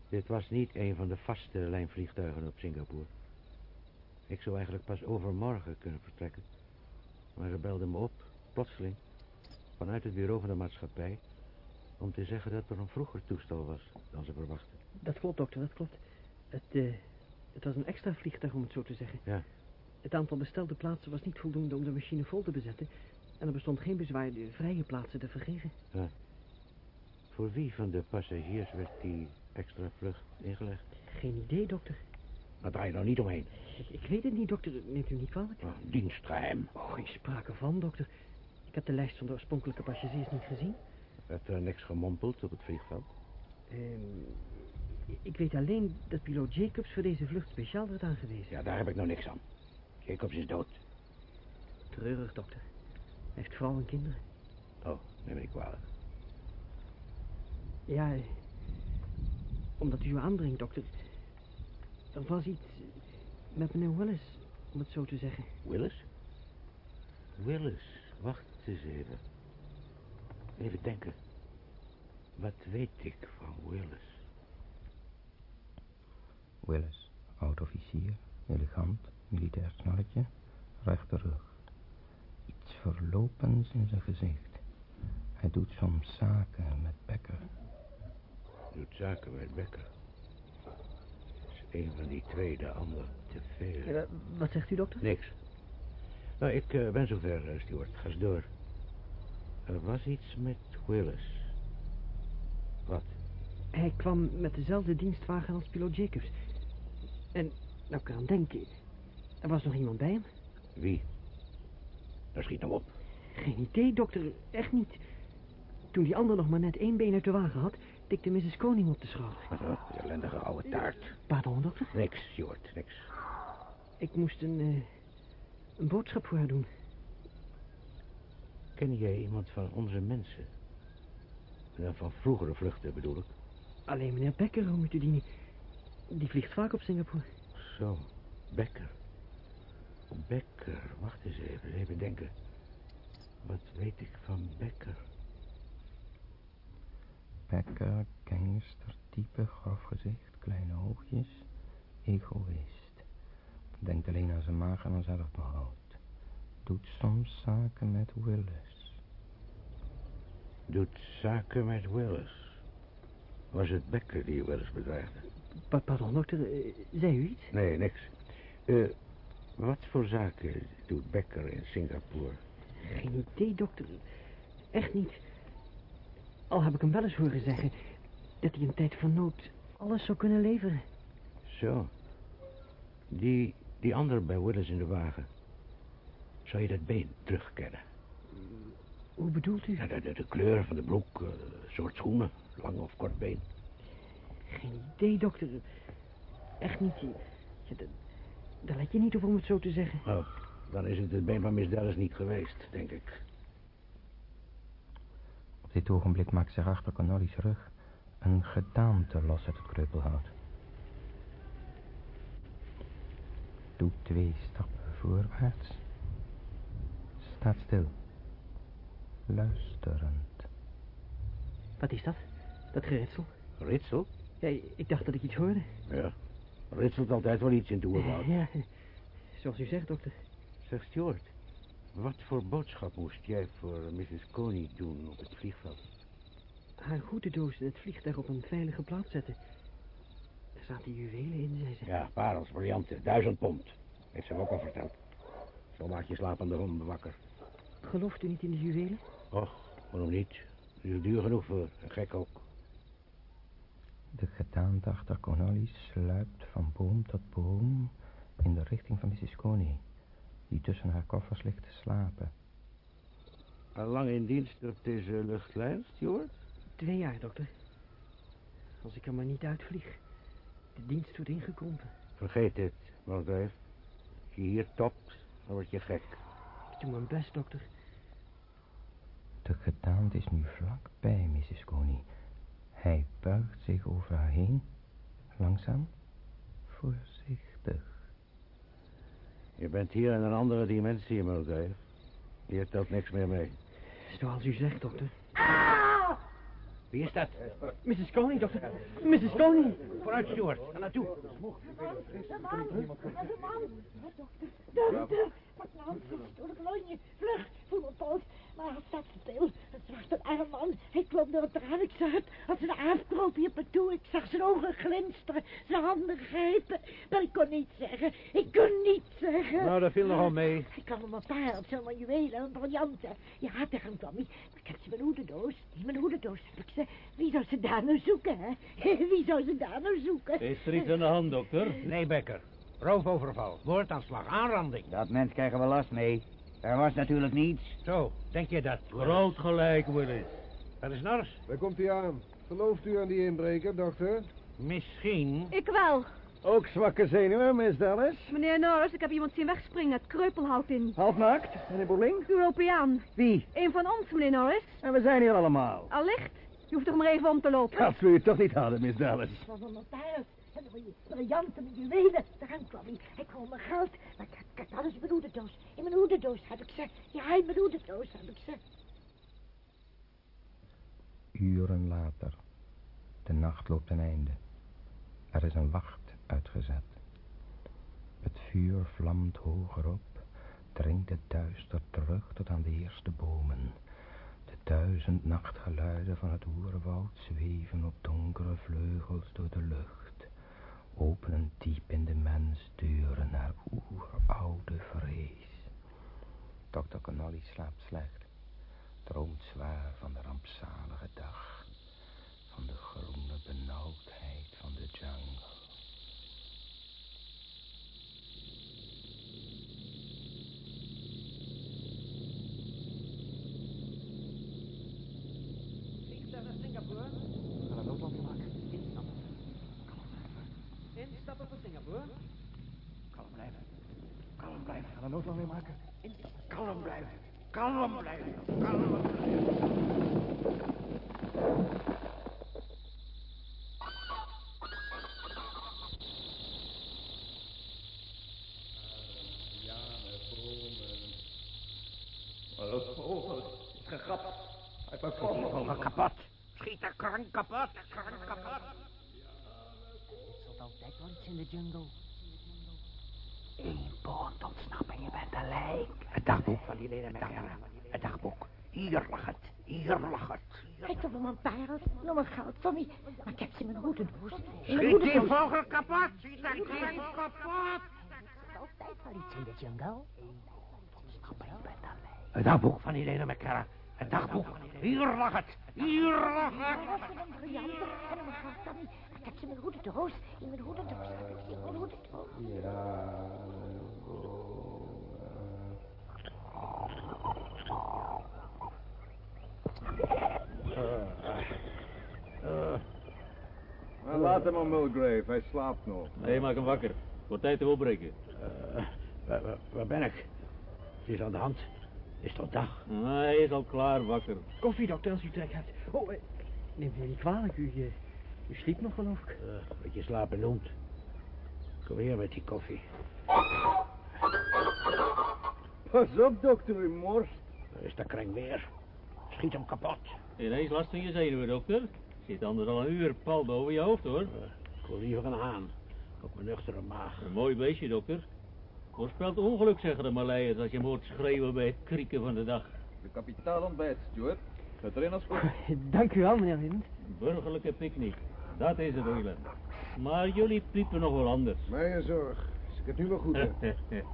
Dit was niet een van de vaste lijnvliegtuigen op Singapore. Ik zou eigenlijk pas overmorgen kunnen vertrekken. Maar ze belden me op, plotseling, vanuit het bureau van de maatschappij... om te zeggen dat er een vroeger toestel was dan ze verwachten. Dat klopt, dokter, dat klopt. Het, eh, het was een extra vliegtuig, om het zo te zeggen. Ja. Het aantal bestelde plaatsen was niet voldoende om de machine vol te bezetten. En er bestond geen bezwaar de vrije plaatsen te vergeven. Ja. Voor wie van de passagiers werd die extra vlucht ingelegd? Geen idee, dokter. Daar draai je nou niet omheen. Ik, ik weet het niet, dokter. Neemt u niet kwalijk? Oh, dienstgeheim. Oh, geen sprake van, dokter. Ik heb de lijst van de oorspronkelijke passagiers niet gezien. Werd er niks gemompeld op het vliegveld? Ehm, ik weet alleen dat piloot Jacobs voor deze vlucht speciaal werd aangewezen. Ja, daar heb ik nou niks aan. Jacobs is dood. Treurig, dokter. Hij heeft vrouw en kinderen. Oh, neem me niet kwalijk. Ja, omdat u u aandringt, dokter. Er was iets met meneer Willis, om het zo te zeggen. Willis? Willis, wacht eens even. Even denken. Wat weet ik van Willis? Willis, oud-officier, elegant, militair snorretje, rechte rug. Iets verlopens in zijn gezicht. Hij doet soms zaken met Becker. Doet zaken met Becker. Is een van die twee de ander te veel? Eh, wat zegt u, dokter? Niks. Nou, ik eh, ben zover, uh, Stuart. Ga eens door. Er was iets met Willis. Wat? Hij kwam met dezelfde dienstwagen als piloot Jacobs. En, nou ik eraan denk, er was nog iemand bij hem. Wie? Nou, schiet hem op. Geen idee, dokter. Echt niet. Toen die ander nog maar net één been uit de wagen had, tikte Mrs. Koning op de schouder. Oh, die ellendige oude taart. Pardon, dokter? Niks, Stuart, niks. Ik moest een, eh, een boodschap voor haar doen. Ken jij iemand van onze mensen? En van vroegere vluchten bedoel ik. Alleen meneer Becker, om u te dienen. Die vliegt vaak op Singapore. Zo, Becker. Becker, wacht eens even, even denken. Wat weet ik van Becker? Becker, gangster, type, grof gezicht, kleine oogjes, egoïst. Denkt alleen aan zijn maag en aan zelfbehoud. Doet soms zaken met Willis. Doet zaken met Willis. Was het Becker die Willis bedreigde? Pa pardon, dokter, eh, zei u iets? Nee, niks. Eh, wat voor zaken doet Becker in Singapore? Geen idee, dokter. Echt niet. Al heb ik hem wel eens horen zeggen dat hij in tijd van nood alles zou kunnen leveren. Zo. Die, die ander bij Willis in de wagen. Zou je dat been terugkennen? Hoe bedoelt u? Ja, de, de, de kleur van de broek, eh, soort schoenen, lang of kort been. Geen idee, dokter. Echt niet. Ja, dat- daar let je niet op om het zo te zeggen. Oh, dan is het het been van Miss Dallas niet geweest, denk ik. Op dit ogenblik maakt zich achter Connolly's rug een gedaante los uit het kreupelhout. Doet twee stappen voorwaarts. Staat stil. Luisterend. Wat is dat? Dat geritsel? Ritsel? Ja, ik dacht dat ik iets hoorde. Ja. Ritselt altijd wel iets in het oerwoud. Ja, zoals u zegt, dokter. Zeg, Stuart. Wat voor boodschap moest jij voor Mrs. Coney doen op het vliegveld? Haar hoedendoos in het vliegtuig op een veilige plaats zetten. Er zaten juwelen in, zei ze. Ja, parels, briljanten, duizend pond. Heeft ze me ook al verteld. Zo maak je slapende honden wakker. Gelooft u niet in de juwelen? Och, waarom niet? Die is duur genoeg voor. En gek ook. De gedaante achter Connolly sluipt van boom tot boom in de richting van Mrs. Coney, die tussen haar koffers ligt te slapen. Al lang in dienst op deze luchtlijn, Stuart? Twee jaar, dokter. Als ik er maar niet uitvlieg. De dienst wordt ingekrompen. Vergeet dit, Mulgrave. Als je hier topt, dan word je gek. Ik doe mijn best, dokter. De gedaante is nu vlak bij Mrs. Coney. Hij buigt zich over haar heen, langzaam, voorzichtig. Je bent hier in een andere dimensie, Mulgrave. Hier telt niks meer mee. Zoals u zegt, dokter. Wie is dat? Mrs. Coney, dokter. Mrs. Coney. Vooruit, Stuart. Ga naartoe. Dokter, wat nou? Door de kolonje. Vlug, voel mijn poot. Maar hij staat stil. Het zwarte arm man. Hij klom door het raam. Ik zag het. Als een aap kroop op me toe. Ik zag zijn ogen glinsteren. Zijn handen grijpen. Maar ik kon niet zeggen. Ik kon niet zeggen. Nou, dat viel nogal mee. Ik kwam hem een paar op zo'n juwelen en briljanten. Ja, tegen kwam hij. Maar ik heb ze mijn hoedendoos. Die mijn hoedendoos heb ik ze. Wie zou ze daar nou zoeken, hè? Wie zou ze daar nou zoeken? Is er iets aan de hand, dokter? Nee, Becker. Roofoverval, moordaanslag, aanranding. Dat mens krijgen we last mee. Er was natuurlijk niets. Zo, denk je dat? Groot gelijk, Willis. Dat is nars. Daar komt hij aan. Gelooft u aan die inbreker, dokter? Misschien. Ik wel. Ook zwakke zenuwen, Miss Dallas? Meneer Norris, ik heb iemand zien wegspringen het kreupelhout in. Halfnaakt, meneer Boerling? Europeaan. Wie? Een van ons, meneer Norris. En we zijn hier allemaal. Allicht. Je hoeft toch maar even om te lopen. Dat wil je toch niet houden, Miss Dallas? van een notaris. En dan je briljanten met juwelen. Daar kwam hij. Hij kwam mijn geld. Maar dat is mijn hoedendoos. In mijn hoedendoos heb ik ze. Ja, in mijn hoedendoos heb ik ze. Uren later. De nacht loopt ten einde. Er is een wacht uitgezet. Het vuur vlamt hoger op, dringt het duister terug tot aan de eerste bomen. De duizend nachtgeluiden van het oerwoud zweven op donkere vleugels door de lucht, openen diep in de mens deuren naar oeroude vrees. Dr. Connolly slaapt slecht, droomt zwaar van de rampzalige dag, van de groene benauwdheid van de jungle. Vliegtuig naar Singapore. Ga een noodlandje maken. Instappen. Singapore. Kalm blijven. Kalm blijven. Ga een noodlanding maken. Kalm blijven. Kalm blijven. Kalm blijven. Hij Vogel kapot. Schiet de krank kapot, de krank kapot. Altijd wel iets in de jungle. Eén poging ontsnappen en je bent een lijk. Het dagboek van die leden McKenna. Het dagboek. Hier lag het. Hier lag het. Hij kwam om mijn parels. Nog mijn geld mij. Maar ik heb ze in mijn hoedendoos. Schiet die vogel kapot. Schiet dat krank kapot. Altijd wel iets in de jungle. Ontsnappen en je bent een lijk. Het dagboek van die leden McKenna. Het dagboek. Hier lag het. Hier lag het. Hij was in mijn geld van mij. Ik heb ze met goede doos. In mijn goede doos. Heb ik ze in mijn goede doos. Ja, laat hem maar, Mulgrave. Hij slaapt nog. Nee, maak hem wakker. Wordt tijd te opbreken. Eh, waar, waar- waar ben ik? Is aan de hand. Het is toch dag? Ah, hij is al klaar wakker. Koffie, dokter, als u trek hebt. Oh, eh, neem me niet kwalijk. U, eh, u sliep nog, geloof ik. Eh, wat je slapen noemt. Kom hier met die koffie. Pas op, dokter, u morst. Daar is dat kreng weer. Schiet hem kapot. Ineens last van je zenuwen, dokter. Zit anders al een uur pal boven je hoofd, hoor. Ik wil liever een haan. Op mijn nuchtere maag. Een mooi beestje, dokter. Voorspelt ongeluk, zeggen de Maleiers, als je hem hoort schreeuwen bij het krieken van de dag. De kapitaal ontbijt, Stuart. Gaat erin als goed. Dank u wel, meneer Lind. Burgerlijke picknick. Dat is het, Oilen. Maar jullie piepen nog wel anders. Mijn zorg. Als ik het nu wel goed heb.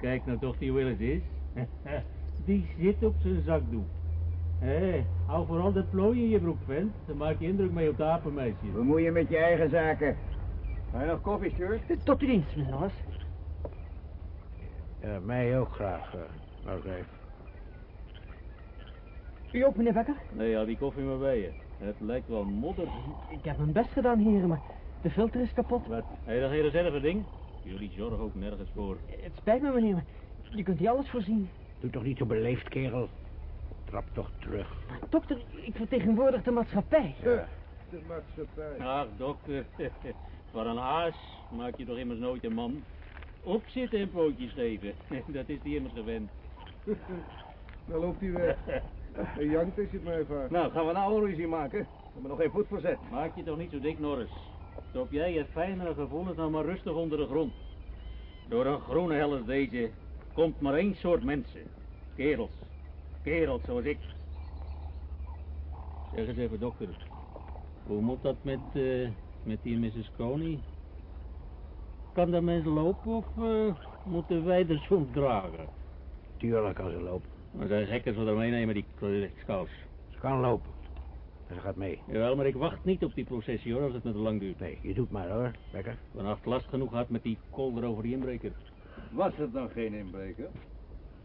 Kijk nou toch die Willis is. die zit op zijn zakdoek. Hé, hou vooral dat plooi in je broek, vent. Dan maak je indruk mee op de apenmeisjes. Bemoei je met je eigen zaken. Ga je nog koffie, Stuart? Tot uw dienst, meneer Norris. Ja, mij ook graag, uh, Mulgrave. U ook, meneer Becker? Nee, ja, die koffie maar bij je. Het lijkt wel modder. Ik heb mijn best gedaan, heren, maar de filter is kapot. Wat? Hé, dat geen reserve ding? Jullie zorgen ook nergens voor. Het spijt me, meneer, maar je kunt hier alles voorzien. Doe toch niet zo beleefd, kerel. Trap toch terug. Dokter, ik vertegenwoordig de maatschappij. Ja, de maatschappij. Ach, dokter. Voor een haas maak je toch immers nooit een man. Opzitten en pootjes geven. Dat is die immers gewend. Dan loopt hij weg. En jankt als je het mij vraagt. Nou, gaan we nou een ruzie maken? We hebben nog geen voet verzet. Maak je toch niet zo dik, Norris. Stop jij je fijnere gevoelens nou maar rustig onder de grond. Door een groene hel als deze komt maar één soort mensen. Kerels. Kerels zoals ik. Zeg eens even, dokter. Hoe moet dat met, eh, met die Mrs. Coney? Kan dat mens lopen of eh, moeten wij er soms dragen? Tuurlijk kan ze lopen. Maar zijn gekken als we er meenemen, die kous. Ze kan lopen. En ze gaat mee. Jawel, maar ik wacht niet op die processie hoor, als het me te lang duurt. Nee, je doet maar hoor, Becker. Vannacht last genoeg had met die kolder over die inbreker. Was het dan geen inbreker?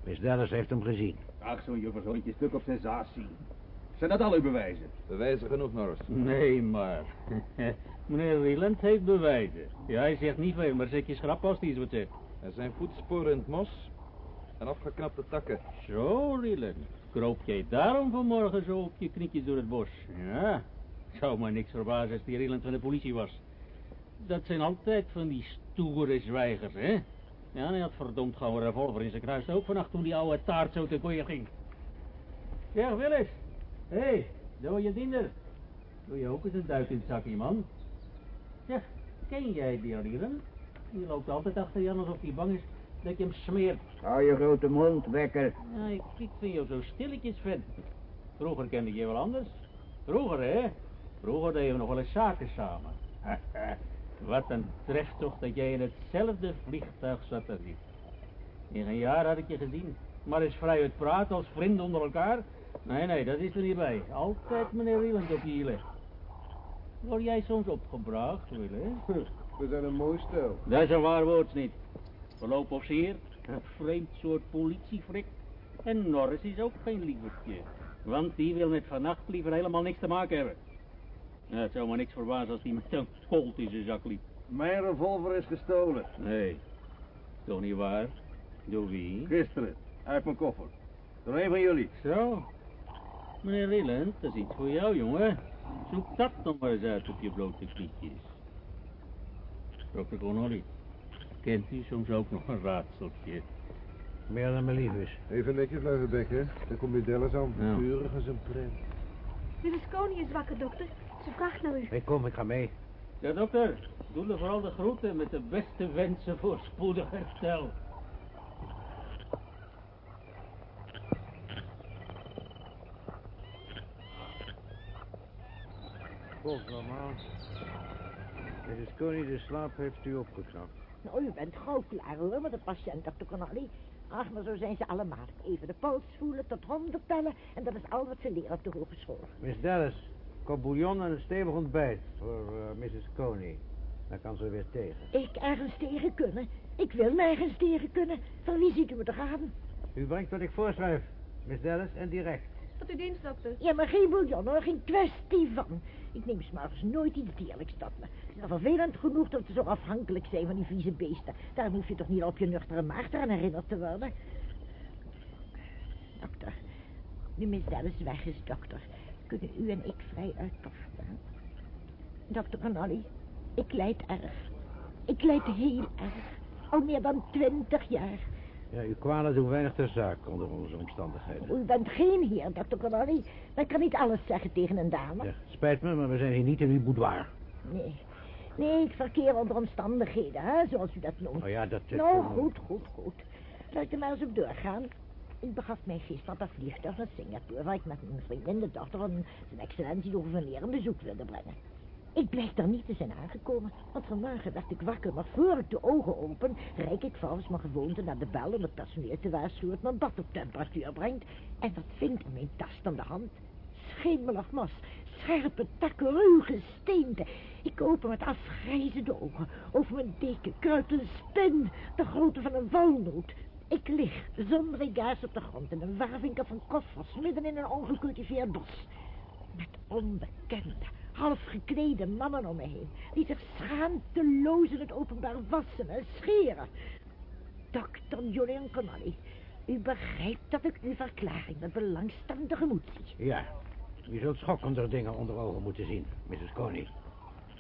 Miss Dallas heeft hem gezien. Ach, zo'n juffershondje stuk op sensatie. Zijn dat al uw bewijzen? Bewijzen genoeg, Norris. Nee, maar. Meneer Wieland heeft bewijzen. Ja, hij zegt niet veel, maar zet je schrap als hij iets wat zegt. Er zijn voetsporen in het mos en afgeknapte takken. Zo, Wieland. Kroop jij daarom vanmorgen zo op je knietjes door het bos? Ja, zou maar niks verbazen als die Rieland van de politie was. Dat zijn altijd van die stoere zwijgers, hè? Ja, en hij had verdomd gauw een revolver in zijn kruis ook vannacht toen die oude taart zo te koeien ging. Ja, Willis. Hé, hey, doe je diender. Doe je ook eens een duit in het zakje, man. Zeg, ken jij die Rieland? Die loopt altijd achter je aan alsof hij bang is dat je hem smeert. Hou je grote mond, Becker. Ja, ik, ik vind jou zo stilletjes, vent. Vroeger kende ik je wel anders. Vroeger, hè? Vroeger deden we nog wel eens zaken samen. Wat een treftocht dat jij in hetzelfde vliegtuig zat als ik. In een jaar had ik je gezien. Maar eens vrij uit praten als vrienden onder elkaar? Nee, nee, dat is er niet bij. Altijd meneer Wieland op je hielen. Word jij soms opgebracht, Willem? We zijn een mooi stel. Dat is een waar woord niet. Verloop of zeer, een vreemd soort politiefrik. En Norris is ook geen lievertje. Want die wil met vannacht liever helemaal niks te maken hebben. Nou, het zou maar niks verbazen als hij met zo'n colt in zijn zak liep. Mijn revolver is gestolen. Nee, toch niet waar? Door wie? Gisteren, uit mijn koffer. Door een van jullie. Zo. Meneer Wieland, dat is iets voor jou, jongen. Zoek dat nog maar eens uit op je blote knietjes. Dr. Connolly, kent u soms ook nog een raadseltje? Meer dan me lief is. Even netjes blijven bekken. Dan komt die Dallas aan. Ja. Keurig als een. Mrs. Coney is wakker, dokter. Ze vraagt naar u. Ik kom, ik ga mee. Ja, dokter, doe er vooral de groeten met de beste wensen voor spoedig herstel. Volgens normaal. Mrs. Coney, de slaap heeft u opgeknapt. Nou, u bent gauw klaar hoor, met de patiënt, dokter Connolly. Ach, maar zo zijn ze allemaal. Even de pols voelen, tot honderd tellen. En dat is al wat ze leren op de hogeschool. Miss Dallas, kop bouillon en een stevig ontbijt voor eh, Mrs. Coney. Dan kan ze weer tegen. Ik ergens tegen kunnen. Ik wil nergens tegen kunnen. Van wie ziet u me toch aan? U brengt wat ik voorschrijf, Miss Dallas, en direct. Tot uw dienst, dokter. Ja, maar geen bouillon hoor, geen kwestie van. Ik neem s'morgens nooit iets dierlijks tot me. Het is al vervelend genoeg dat we zo afhankelijk zijn van die vieze beesten. Daarom hoef je toch niet op je nuchtere maag eraan herinnerd te worden. Dokter, nu Miss Dallas weg is, dokter, kunnen u en ik vrij uitpassen. Dokter Connolly, ik lijd erg. Ik lijd heel erg. Al meer dan twintig jaar. Ja, uw kwalen doen weinig ter zaak onder onze omstandigheden. U bent geen heer, dokter Connolly. Men kan niet alles zeggen tegen een dame. Ja, spijt me, maar we zijn hier niet in uw boudoir. Nee. Nee, ik verkeer onder omstandigheden, hè, zoals u dat noemt. Oh ja, dat... eh, Nou, goed, goed, goed. Ik er maar eens op doorgaan. Ik begaf mij gisteren op een vliegtuig naar Singapore... waar ik met mijn vriendin, de dochter van zijn excellentie... nog een een bezoek wilde brengen. Ik blijf daar niet te zijn aangekomen, want vanmorgen werd ik wakker... maar voor ik de ogen open, reik ik volgens mijn gewoonte naar de bel... om het personeel te waarschuwen dat mijn bad op temperatuur brengt. En wat vindt in mijn tas aan de hand? Schemelig mos, scherpe takken, ruw gesteente. Ik open met afgrijzende ogen. Over mijn deken kruipt spin, de grootte van een walnoot. Ik lig zonder egaars op de grond in een warwinkel van koffers... midden in een ongecultiveerd bos. Met onbekende, half geklede mannen om me heen... die zich schaamteloos in het openbaar wassen en scheren. Dr. Julian Connolly, u begrijpt dat ik uw verklaring met belangstelling tegemoet zie. Ja, u zult schokkender dingen onder ogen moeten zien, Mrs. Coney.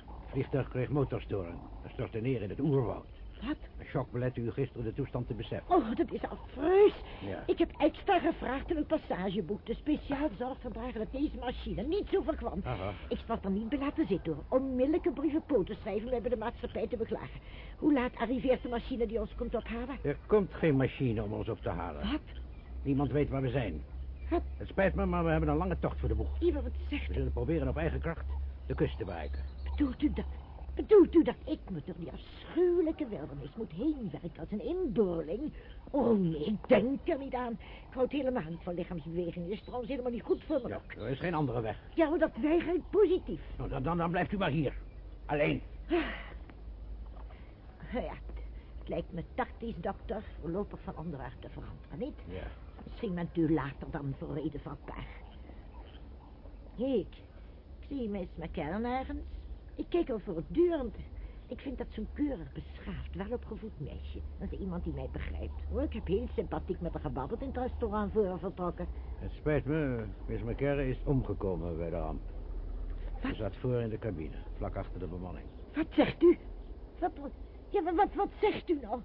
Het vliegtuig kreeg motorstoring. Dat stortte neer in het oerwoud. Wat? Een shock belette u gisteren de toestand te beseffen. Oh, dat is afreus. Ja. Ik heb extra gevraagd in het passageboek. De speciaal zorg te dragen dat deze machine niet zo verkwam. Aha. Ik zal er niet bij laten zitten hoor. Onmiddellijk een brief op poten schrijven om mij bij de maatschappij te beklagen. Hoe laat arriveert de machine die ons komt ophalen? Er komt geen machine om ons op te halen. Wat? Niemand weet waar we zijn. Wat? Het spijt me, maar we hebben een lange tocht voor de boeg. Iemand wat zegt We zullen proberen op eigen kracht de kust te bereiken. Bedoelt u dat? Bedoelt u dat ik me door die afschuwelijke wildernis moet heenwerken als een inboorling? Oh nee, ik denk er niet aan. Ik houd helemaal niet van lichaamsbeweging. Dat is trouwens helemaal niet goed voor me. Ja, er is geen andere weg. Ja, maar dat weiger ik positief. Nou, dan, dan, dan blijft u maar hier. Alleen. Ja, het lijkt me tactisch, dokter, voorlopig van onderwerp te veranderen, niet? Ja. Misschien bent u later dan voor reden vatbaar. Ik, ik zie Miss McCann ergens. Ik kijk al voortdurend. Ik vind dat zo'n keurig beschaafd, welopgevoed meisje. Dat is iemand die mij begrijpt. Hoor, ik heb heel sympathiek met haar gebabbeld in het restaurant voor we vertrokken. Het spijt me, Miss McCarry is omgekomen bij de ramp. Ze zat voor in de cabine, vlak achter de bemanning. Wat zegt u? Wat, wat, ja, maar wat, wat zegt u nou?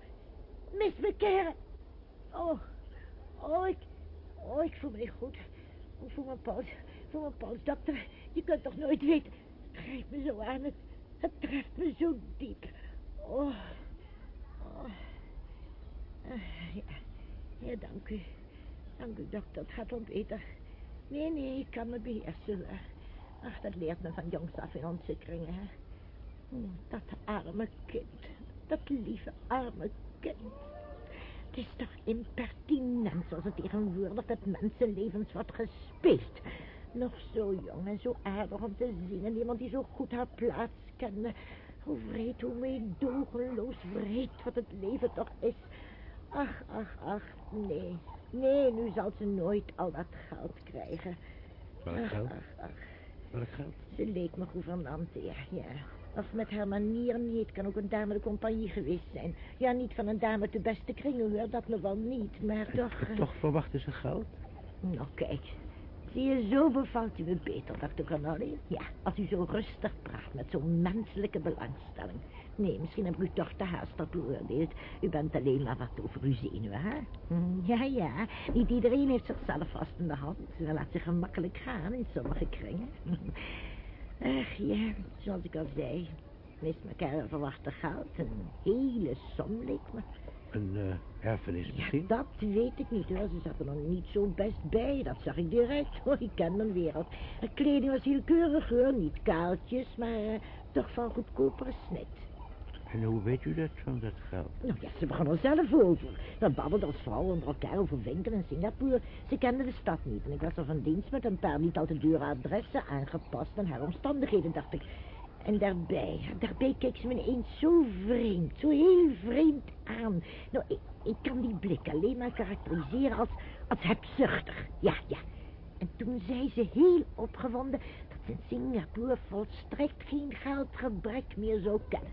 Miss McCarran. Oh, oh, ik, oh, ik voel me niet goed. Ik voel mijn pols, voel mijn pols. Dokter, je kunt toch nooit weten. Grijpt me zo aan, het, treft me zo diep. Oh, oh. Ah, ja. ja, dank u. Dank u, dokter, het gaat wel beter. Nee, nee, ik kan me beheersen. Ach, dat leert me van jongs af in onze kringen, hè. Oh, dat arme kind. Dat lieve arme kind. Het is toch impertinent zoals het tegenwoordig met mensenlevens wordt gespeeld. Nog zo jong en zo aardig om te zien. En iemand die zo goed haar plaats kende. Hoe vreed, hoe meedogenloos vreed wat het leven toch is. Ach, ach, ach, nee. Nee, nu zal ze nooit al dat geld krijgen. Welk Ach, geld? ach, ach. Welk geld? Ze leek me gouvernante, ja, ja. Of met haar manieren niet, kan ook een dame de compagnie geweest zijn. Ja, niet van een dame de beste kringen, hoor, dat me wel niet, maar toch... eh, Toch verwachten ze geld? Nou, kijk. Je, zo bevalt u me beter, dokter Connolly. Ja, als u zo rustig praat met zo'n menselijke belangstelling. Nee, misschien heb u toch te haastig beoordeeld. U bent alleen maar wat over uw zenuwen, hè? Hm, Ja, ja, niet iedereen heeft zichzelf vast in de hand. Ze laat zich gemakkelijk gaan in sommige kringen. Ach ja, zoals ik al zei. Miss McCarran verwachtte geld. Een hele som, leek me. Een eh, erfenis misschien? Dat weet ik niet hoor. Ze zat er nog niet zo best bij. Dat zag ik direct. Oh, ik ken mijn wereld. Haar kleding was heel keurig hoor. Niet kaaltjes, maar eh, toch van goedkopere snit. En hoe weet u dat van dat geld? Nou ja, ze begon er zelf over. We babbelden als vrouw onder elkaar over winkelen in Singapore. Ze kenden de stad niet en ik was er van dienst met een paar niet al te dure adressen aangepast aan haar omstandigheden, dacht ik. En daarbij, daarbij keek ze me ineens zo vreemd, zo heel vreemd aan. Nou, ik, ik kan die blik alleen maar karakteriseren als, als hebzuchtig. Ja, ja. En toen zei ze heel opgewonden dat ze in Singapore volstrekt geen geldgebrek meer zou kennen.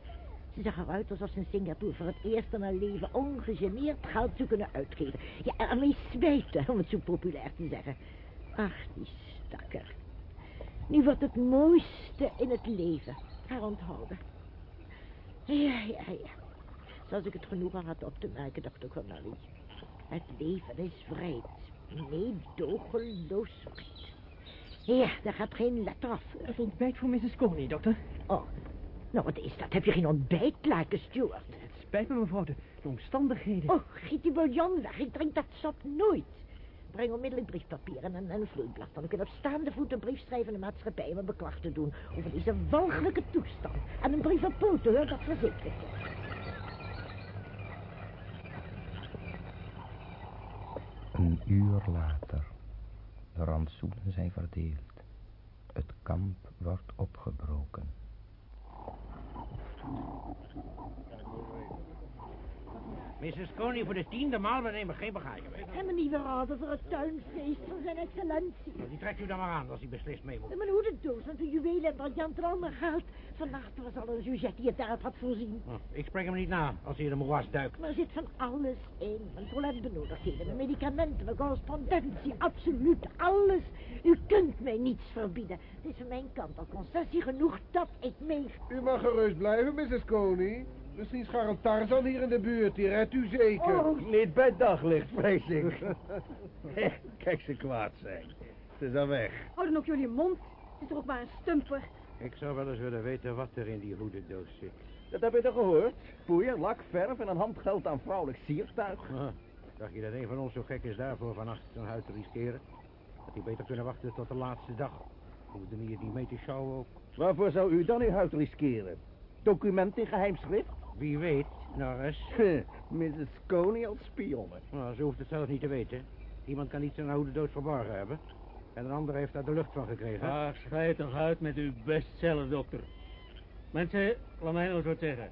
Ze zag eruit alsof ze in Singapore voor het eerst in haar leven ongegeneerd geld zou kunnen uitgeven. Ja, ermee smijten, om het zo populair te zeggen. Ach, die stakker. Nu wordt het mooiste in het leven haar onthouden. Ja, ja, ja. Zoals ik het genoegen had op te merken, dokter Connolly. Het leven is wreed. Meedogenloos wreed. Ja, daar gaat geen letter af. Het ontbijt voor Mrs. Coney, dokter. Oh, nou wat is dat? Heb je geen ontbijtlaken, Stuart? Het spijt me, mevrouw, de, de omstandigheden. Oh, giet die bouillon weg. Ik drink dat sap nooit. Breng onmiddellijk briefpapier en een, en een vloeiblad. Dan kun je op staande voet een brief schrijven aan de maatschappij om een beklag te doen over deze walgelijke toestand. En een brief op poten, dat verzekert je. Een uur later. De rantsoenen zijn verdeeld. Het kamp wordt opgebroken. Mrs. Coney, voor de tiende maal, we nemen geen bagage mee. En mijn nieuwe raden voor het tuinfeest van zijn excellentie. Nou, Die trekt u dan maar aan als hij beslist mee moet. En mijn hoedendoos met de juwelen en briljanten ander geld. Vannacht was al een sujet die het daarop had voorzien. Oh, ik spreek hem niet na als hij in de moeras duikt. Maar er zit van alles in. Mijn toiletbenodigdheden, mijn medicamenten, mijn correspondentie, absoluut alles. U kunt mij niets verbieden. Het is van mijn kant al concessie genoeg dat ik mee... U mag gerust blijven, Mrs. Coney. Misschien scharrelt Tarzan hier in de buurt. Die redt u zeker. Oh, niet bij daglicht, vrees ik. Kijk ze kwaad zijn. Ze is al weg. Hou dan ook jullie mond. Het is toch ook maar een stumper. Ik zou wel eens willen weten wat er in die hoedendoos zit. Dat heb je toch gehoord? Poeier, lak, verf en een handgeld aan vrouwelijk siertuig. Ah, dacht je dat een van ons zo gek is daarvoor vannacht zijn huid te riskeren? Had hij beter kunnen wachten tot de laatste dag. We moeten hier niet mee te sjouwen ook. Waarvoor zou u dan uw huid riskeren? Document in geheimschrift? Wie weet, Norris. Mrs. Coney als spionne. Nou, ze hoeft het zelf niet te weten. Iemand kan iets in haar hoedendoos verborgen hebben. En een ander heeft daar de lucht van gekregen. Ah, schijt toch uit met uw bestseller, dokter. Mensen, laat mij nou eens wat zeggen.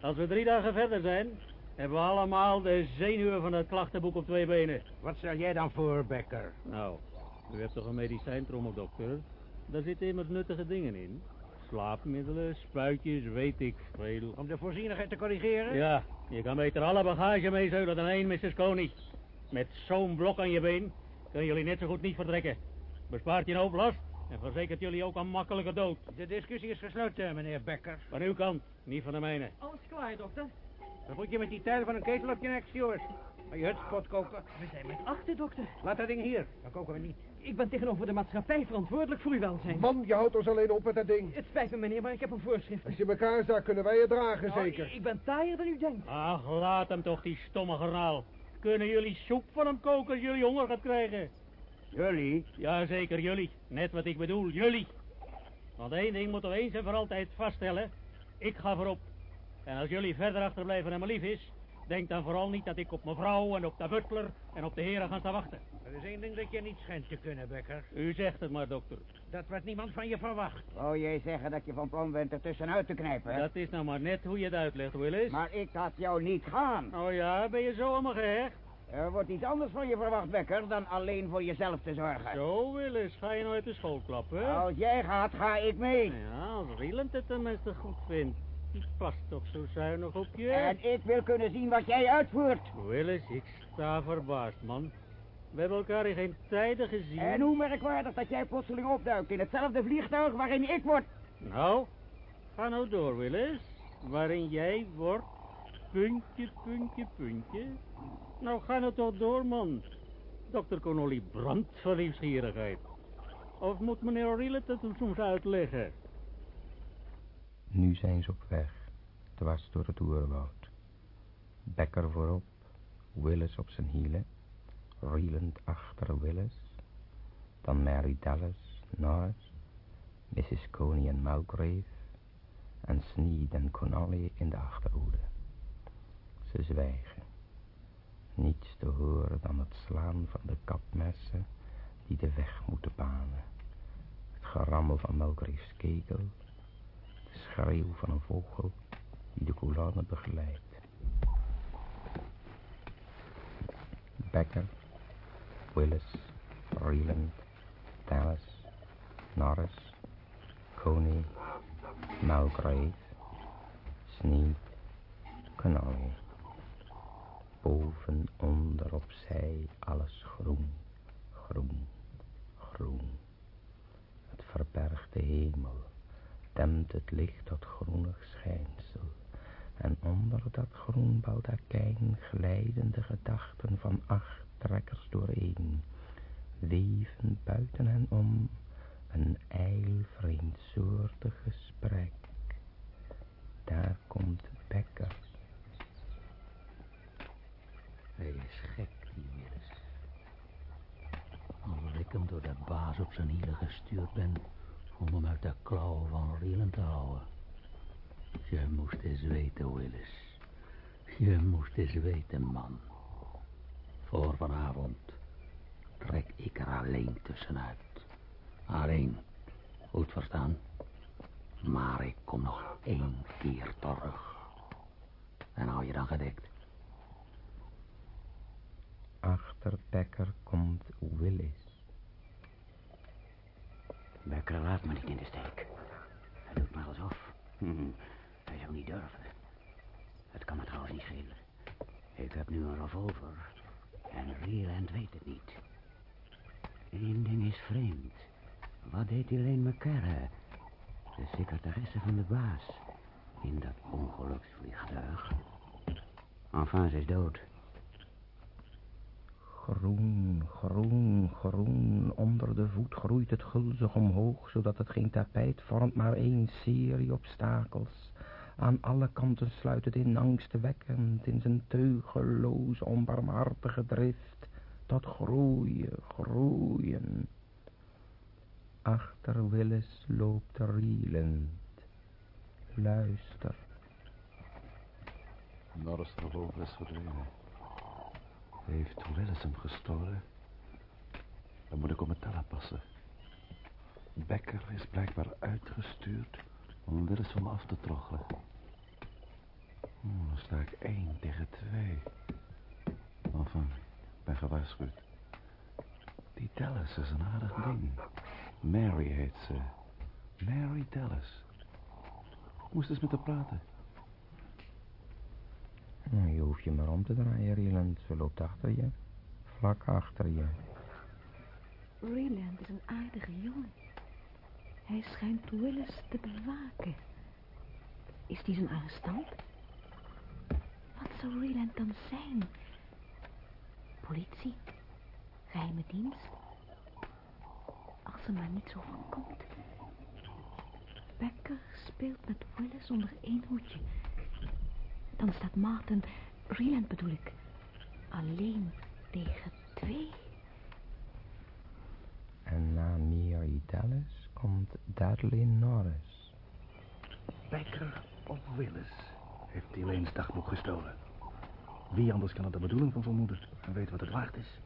Als we drie dagen verder zijn, hebben we allemaal de zenuwen van het klachtenboek op twee benen. Wat stel jij dan voor, Becker? Nou, u hebt toch een medicijntrommel, dokter? Daar zitten immers nuttige dingen in. Slaapmiddelen, spuitjes, weet ik veel. Om de voorzienigheid te corrigeren? Ja, je kan beter alle bagage meezeulen dan één, Mrs. Coney. Met zo'n blok aan je been kunnen jullie net zo goed niet vertrekken. Bespaart je een hoop last en verzekert jullie ook een makkelijke dood. De discussie is gesloten, meneer Becker. Van uw kant, niet van de mijne. Alles klaar, dokter. Dan moet je met die tijden van een ketel op je nek, Stuart. Maar je hutspot koken. We zijn met achter, dokter. Laat dat ding hier, dan koken we niet. Ik ben tegenover de maatschappij verantwoordelijk voor uw welzijn. Man, je houdt ons alleen op met dat ding. Het spijt me, meneer, maar ik heb een voorschrift. Als je elkaar zag, kunnen wij het dragen, Nou, zeker. ik, ik ben taaier dan u denkt. Ach, laat hem toch, die stomme geraal. Kunnen jullie soep van hem koken als jullie honger gaat krijgen? Jullie? Jazeker, jullie. Net wat ik bedoel, jullie. Want één ding moeten we eens en voor altijd vaststellen. Ik ga voorop. En als jullie verder achterblijven en me lief is... denk dan vooral niet dat ik op mevrouw en op de butler en op de heren ga staan wachten. Er is één ding dat je niet schijnt te kunnen, Becker. U zegt het maar, dokter. Dat wat niemand van je verwacht. Wou jij zeggen dat je van plan bent er tussenuit te knijpen? hè? Dat is nou maar net hoe je het uitlegt, Willis. Maar ik had jou niet gaan. Oh ja, ben je zo allemaal gehecht? Er wordt iets anders van je verwacht, Becker, dan alleen voor jezelf te zorgen. Zo, Willis, ga je nooit de school klappen? Als jij gaat, ga ik mee. Ja, als Rieland het tenminste goed vindt. Die past toch zo zuinig op je? En ik wil kunnen zien wat jij uitvoert. Willis, ik sta verbaasd, man. We hebben elkaar in geen tijden gezien. En hoe merkwaardig dat jij plotseling opduikt in hetzelfde vliegtuig waarin ik word. Nou, ga nou door, Willis. Waarin jij wordt, puntje, puntje, puntje. Nou, ga nou toch door, man. Dokter Connolly brandt van nieuwsgierigheid. Of moet meneer Rielet het hem soms uitleggen? Nu zijn ze op weg, dwars door het oerwoud. Becker voorop, Willis op zijn hielen, Rieland achter Willis, dan Mary Dallas, Norris, Mrs. Coney en Mulgrave, en Sneed en Connolly in de achterhoede. Ze zwijgen. Niets te horen dan het slaan van de kapmessen die de weg moeten banen. Het gerammel van Mulgrave's kegel. De schreeuw van een vogel die de colonne begeleidt. Becker, Willis, Reeland, Dallas, Norris, Coney, Mulgrave, Sneed, Connolly. Boven, onder, opzij, alles groen, groen, groen. Het verbergt de hemel, temt het licht tot groenig schijnsel. En onder dat groen baldakijn glijden de gedachten van acht trekkers dooreen. Weven buiten hen om een ijl vreemdsoortig gesprek. Daar komt Becker. Hij is gek, die Willis. Omdat ik hem door de baas op zijn hielen gestuurd ben om hem uit de klauwen van Rielen te houden. Je moest eens weten, Willis. Je moest eens weten, man. Voor vanavond trek ik er alleen tussenuit. Alleen, goed verstaan. Maar ik kom nog één keer terug. En hou je dan gedekt. Achter Becker komt Willis. Becker laat me niet in de steek. Hij doet maar alsof. Hm, hij zou niet durven. Het kan me trouwens niet schelen. Ik heb nu een revolver. En Reeland weet het niet. Eén ding is vreemd. Wat deed Elaine McCarra, de secretaresse van de baas, in dat ongeluksvliegtuig? Enfin, ze is dood. Groen, groen, groen. Onder de voet groeit het gulzig omhoog, zodat het geen tapijt vormt, maar één serie obstakels. Aan alle kanten sluit het in angstwekkend, in zijn teugeloze, onbarmhartige drift, tot groeien, groeien. Achter Willis loopt Reeland. Luister. Norris revolver is verdwenen. Heeft Willis hem gestolen? Dan moet ik op mijn tellen passen. Becker is blijkbaar uitgestuurd om Willis van me af te troggelen. Oh, dan sta ik één tegen twee. Enfin, ik ben gewaarschuwd. Die Dallas is een aardig ding. Mary heet ze. Mary Dallas. Ik moest eens met haar praten. Je hoeft je maar om te draaien, Reeland. Ze loopt achter je. Vlak achter je. Reeland is een aardige jongen. Hij schijnt Willis te bewaken. Is die zijn arrestant? Wat zou Reeland dan zijn? Politie? Geheime dienst? Als ze maar niet zo komt. Becker speelt met Willis onder één hoedje. Dan staat Martin, Reeland bedoel ik, alleen tegen twee. En na Mary Dallas komt Dudley Norris. Becker of Willis heeft Elaine's dagboek gestolen. Wie anders kan er de bedoeling van vermoeden en weet wat het waard is.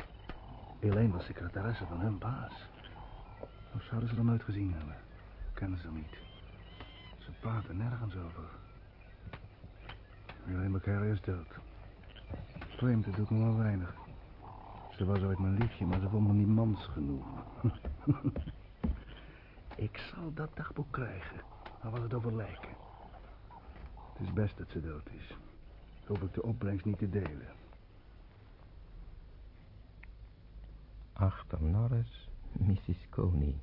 Elaine was secretaresse van hun baas. Of zouden ze er nooit gezien hebben? Kennen ze hem niet. Ze praten nergens over. Elaine McCarry is dood. Vreemd, het doet me wel weinig. Ze was ooit mijn liefje, maar ze vond me niet mans genoeg. Ik zal dat dagboek krijgen. Al was het over lijken. Het is best dat ze dood is. Hoef ik de opbrengst niet te delen. Achter Norris, Mrs. Coney.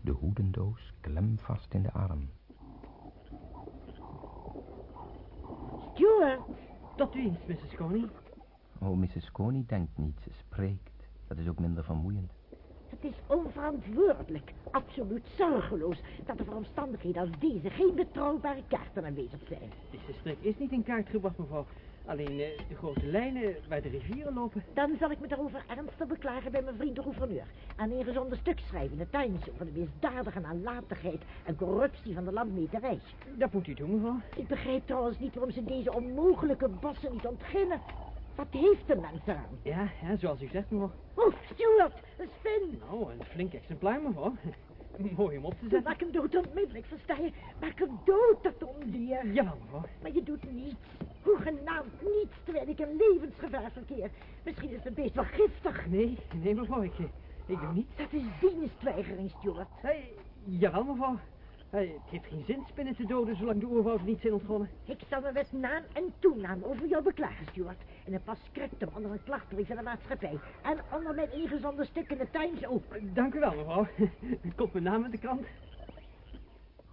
De hoedendoos klemvast in de arm. Stuart! Tot dienst, Mrs. Coney. Oh, Mrs. Coney denkt niet, ze spreekt. Dat is ook minder vermoeiend. Het is onverantwoordelijk, absoluut zorgeloos, dat er voor omstandigheden als deze geen betrouwbare kaarten aanwezig zijn. Deze strik is niet in kaart gebracht, mevrouw. Alleen eh, de grote lijnen waar de rivieren lopen. Dan zal ik me daarover ernstig beklagen bij mijn vriend de gouverneur. En een gezonde stuk schrijven in de Times over de misdadige nalatigheid en corruptie van de landmeterij. Dat moet u doen, mevrouw. Ik begrijp trouwens niet waarom ze deze onmogelijke bossen niet ontginnen. Wat heeft de mens eraan? Ja, ja, zoals u zegt, mevrouw. Oh, Stuart, een spin. Nou, een flink exemplaar, mevrouw. Mooi om op te zetten. Maak hem dood onmiddellijk, versta je? Maak hem dood, dat ondier. Jawel, mevrouw. Maar je doet niets. Hoegenaamd niets, terwijl ik in levensgevaar verkeer. Misschien is het beest wel giftig. Nee, nee, mevrouw, ik, ik doe niets. Dat is dienstweigering, Stuart. Hey, jawel, mevrouw. Het heeft geen zin spinnen te doden zolang de oerwouden niet zijn ontgonnen. Ik zal me met naam en toenaam over jou beklagen, Stuart. In een pas scriptum onder een klachtbrief aan de maatschappij. En onder mijn ingezonden stuk in de Times ook. Dank u wel, mevrouw. Komt mijn naam in de krant.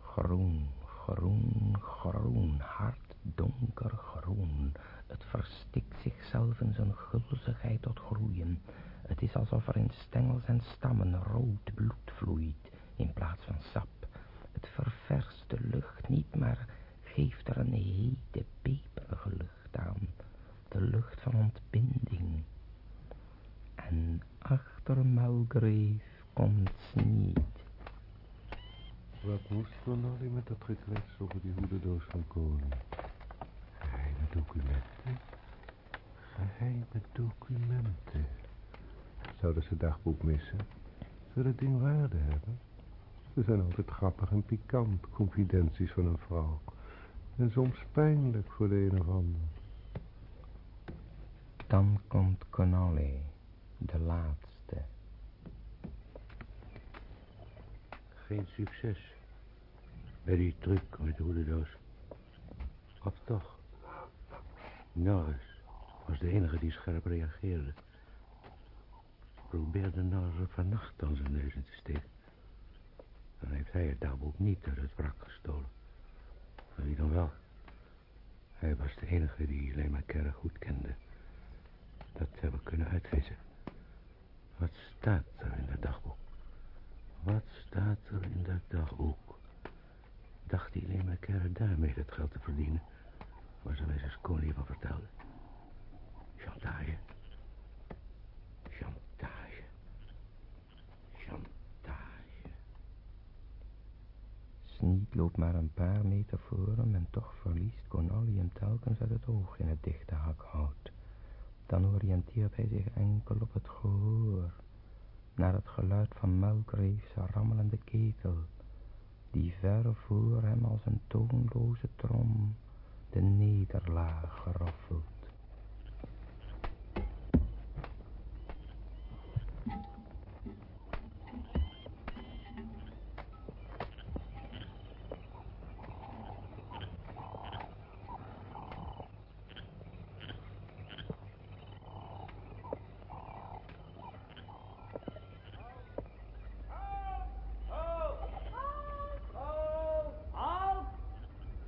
Groen, groen, groen, hard, donker groen. Het verstikt zichzelf in zijn gulzigheid tot groeien. Het is alsof er in stengels en stammen rood bloed vloeit in plaats van sap. Het ververst de lucht niet, maar geeft er een hete, peperige lucht aan. De lucht van ontbinding. En achter komt Sneed. Wat moest Connolly met dat geklets over die hoedendoos van koning? Geheime documenten. Geheime documenten. Zouden ze dagboek missen? Zou dat ding waarde hebben? Ze zijn altijd grappig en pikant, confidenties van een vrouw. En soms pijnlijk voor de een of ander. Dan komt Connolly, de laatste. Geen succes. Bij die truc met de hoedendoos. Of toch? Norris was de enige die scherp reageerde. Probeerde Norris vannacht aan zijn neus in te steken. Dan heeft hij het dagboek niet uit het wrak gestolen. Maar wie dan wel? Hij was de enige die alleen maar Kerr goed kende. Dat hebben we kunnen uitvissen. Wat staat er in dat dagboek? Wat staat er in dat dagboek? Dacht die alleen maar Kerr daarmee dat geld te verdienen? Waar ze mij zijn koning van vertelde. Chantage. Chantage. Sneed loopt maar een paar meter voor hem en toch verliest Connolly hem telkens uit het oog in het dichte hakhout. Dan oriënteert hij zich enkel op het gehoor, naar het geluid van Mulgrave's rammelende ketel, die ver voor hem als een toonloze trom de nederlaag geroffelt.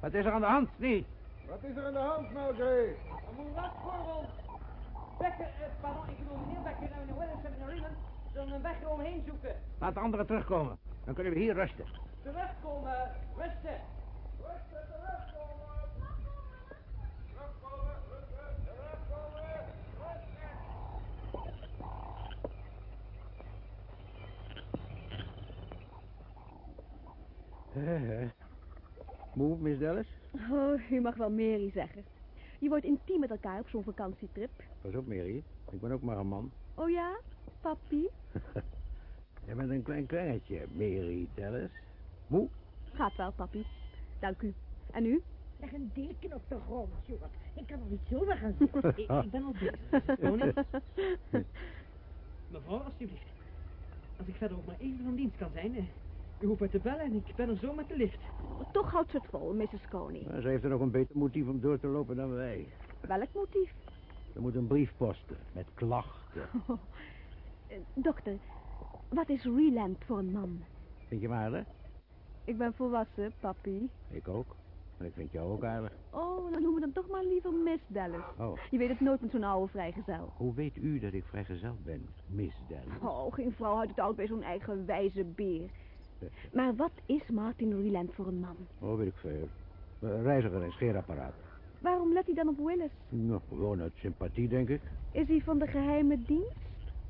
Wat is er aan de hand, niet? Wat is er aan de hand, Mulgrave? Een moeras voor ons. Becker, eh, pardon, ik bedoel meneer Becker en meneer Willis en meneer Rieland zullen een weg eromheen zoeken. Laat de anderen terugkomen. Dan kunnen we hier rusten. Terugkomen, rusten. Eh, eh. Moe, Miss Dallas? Oh, u mag wel Mary zeggen. Je wordt intiem met elkaar op zo'n vakantietrip. Pas op, Mary. Ik ben ook maar een man. Oh ja, papi? Jij bent een klein kleinetje, Mary Dallas. Moe? Gaat wel, papi. Dank u. En u? Leg een deken op de grond, Stuart. Ik kan nog niet zomaar gaan zitten. ik, ik ben al bezig. Tony? Mevrouw, alstublieft. Als ik verder ook maar even van dienst kan zijn, eh, u hoeft mij te bellen en ik ben er zo met de lift. Toch houdt ze het vol, Mrs. Coney. Ze heeft er nog een beter motief om door te lopen dan wij. Welk motief? Ze moet een brief posten met klachten. Dokter, wat is Reland voor een man? Vind je hem aardig? Ik ben volwassen, papi. Ik ook. En ik vind jou ook aardig. Oh, dan noem me dan toch maar liever Miss Dallas. Oh, Je weet het nooit met zo'n oude vrijgezel. hoe weet u dat ik vrijgezel ben, Miss Dallas? Oh, geen vrouw houdt het oud bij zo'n eigen wijze beer. Maar wat is Martin Ryland voor een man? Oh, weet ik veel. Eh, Reiziger en scheerapparaat. Waarom let hij dan op Willis? Nou, gewoon uit sympathie, denk ik. Is hij van de geheime dienst?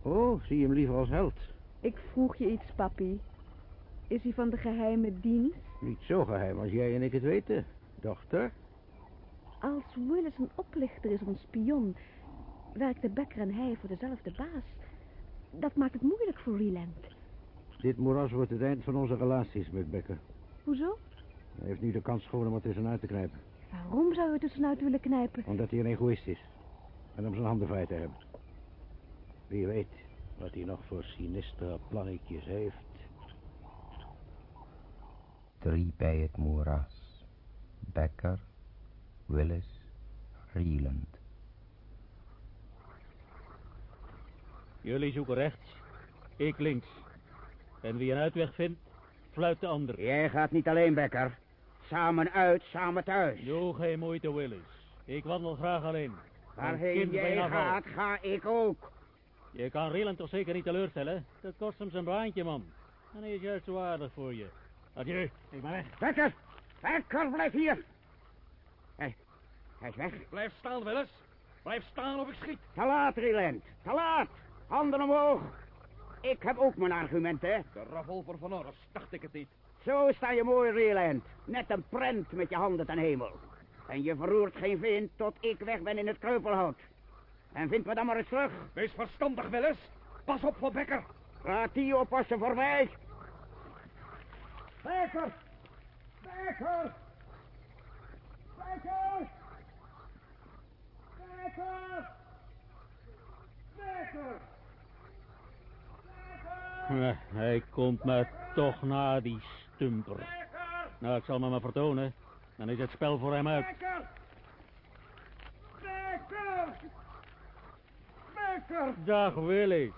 Oh, zie je hem liever als held. Ik vroeg je iets, papi. Is hij van de geheime dienst? Niet zo geheim als jij en ik het weten, dochter. Als Willis een oplichter is of een spion, werkten Becker en hij voor dezelfde baas. Dat maakt het moeilijk voor Ryland. Dit moeras wordt het eind van onze relaties met Becker. Hoezo? Hij heeft nu de kans gewoon om er tussenuit te knijpen. Waarom zou je tussenuit willen knijpen? Omdat hij een egoïst is. En om zijn handen vrij te hebben. Wie weet wat hij nog voor sinistere plannetjes heeft. Drie bij het moeras. Becker, Willis, Rieland. Jullie zoeken rechts, ik links. En wie een uitweg vindt, fluit de ander. Jij gaat niet alleen, Becker. Samen uit, samen thuis. Doe geen moeite, Willis. Ik wandel graag alleen. Een Waarheen jij gaat, ga ik ook. Je kan Rieland toch zeker niet teleurstellen? Dat kost hem zijn baantje, man. En hij is juist zo aardig voor je. Adieu, ik ben weg. Becker! Becker, blijf hier! Hij, hij is weg. Blijf staan, Willis. Blijf staan of ik schiet. Te laat, Rieland. Te laat. Handen omhoog. Ik heb ook mijn argumenten. De revolver van Norris, dacht ik het niet. Zo sta je mooi, Rieland. Net een prent met je handen ten hemel. En je verroert geen vin tot ik weg ben in het kreupelhout. En vind me dan maar eens terug. Wees verstandig, Willis. Pas op voor Becker. Laat die oppassen voor mij. Becker! Becker! Becker! Becker! Becker! Hij komt me toch na, die stumper. Nou, ik zal me maar vertonen. Dan is het spel voor hem uit. Becker! Becker! Dag, Willis.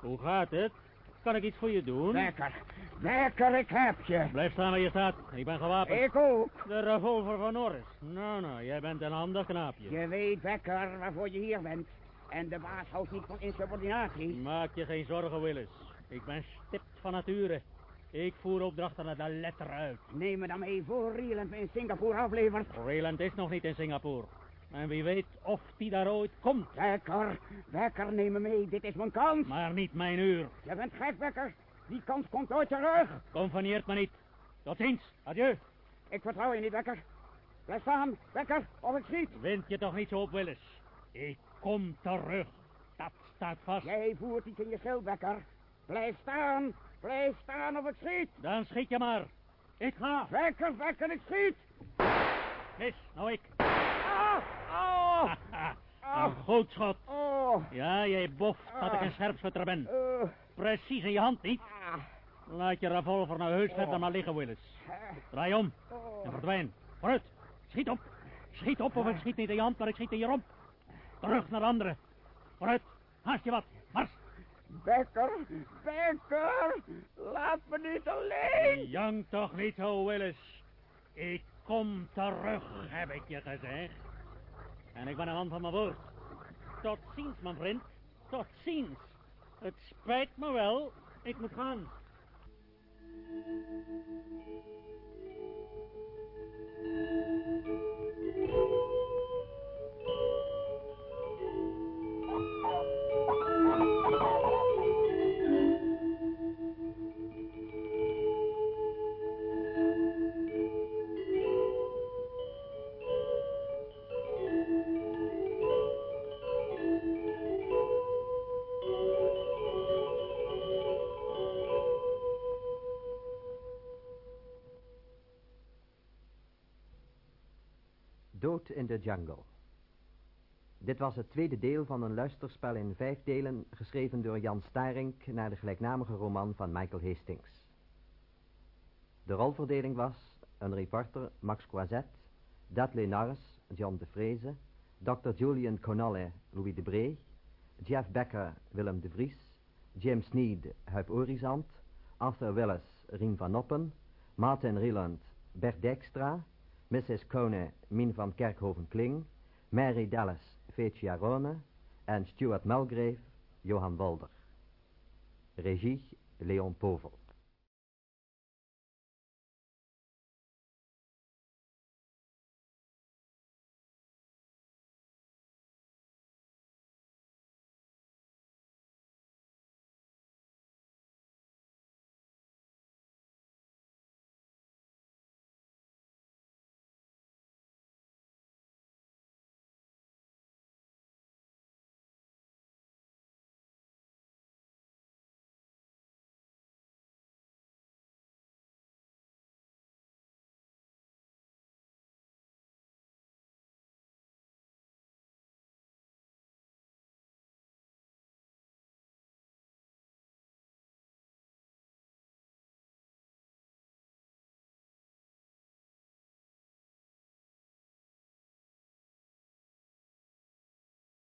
Hoe gaat het? Kan ik iets voor je doen? Becker! Becker, ik heb je. Blijf staan waar je staat. Ik ben gewapend. Ik ook. De revolver van Norris. Nou, nou, jij bent een handig knaapje. Je weet, Becker, waarvoor je hier bent. En de baas houdt niet van insubordinatie. Maak je geen zorgen, Willis. Ik ben stipt van nature. Ik voer opdrachten naar de letter uit. Neem me dan mee voor Rieland in Singapore aflevert. Rayland is nog niet in Singapore. En wie weet of die daar ooit komt. Becker, Becker, neem me mee. Dit is mijn kans. Maar niet mijn uur. Je bent gek, Becker. Die kans komt ooit terug. Convenieert me niet. Tot ziens. Adieu. Ik vertrouw je niet, Becker. Blijf staan, Becker, of ik schiet. Wind je toch niet zo op, Willis. Ik kom terug. Dat staat vast. Jij voert iets in je schild, Becker. Blijf staan, blijf staan of ik schiet. Dan schiet je maar. Ik ga. Becker, Becker, ik schiet. Mis, nou ik. Ah, oh, Een goed schot. oh. Ja, jij boft dat ik een scherpschutter ben. Uh, Precies in je hand, niet? ah, Laat je revolver nou heus verder maar liggen, Willis. Draai om en verdwijn. Vooruit. Schiet op. Schiet op of ik schiet niet in je hand, maar ik schiet in je romp. Terug naar de anderen. Vooruit. Haast je wat. Mars. Becker, Becker, laat me niet alleen. Jank toch niet zo, Willis. Ik kom terug, heb ik je gezegd. En ik ben een man van mijn woord. Tot ziens, mijn vriend. Tot ziens. Het spijt me wel. Ik moet gaan. De Jungle. Dit was het tweede deel van een luisterspel in vijf delen, geschreven door Jan Starink naar de gelijknamige roman van Michael Hastings. De rolverdeling was een reporter Max Croisette, Dudley Norris, John de Vreese, Dr. Julian Connolly, Louis de Bree, Jeff Becker, Willem de Vries, James Sneed, Huip Orizant, Arthur Willis, Rien van Noppen, Martin Rieland, Bert Dijkstra, Mrs. Cone, Mien van Kerkhoven-Kling, Mary Dallas, Vecia Rone en Stuart Mulgrave, Johan Wolder. Regie, Leon Povel.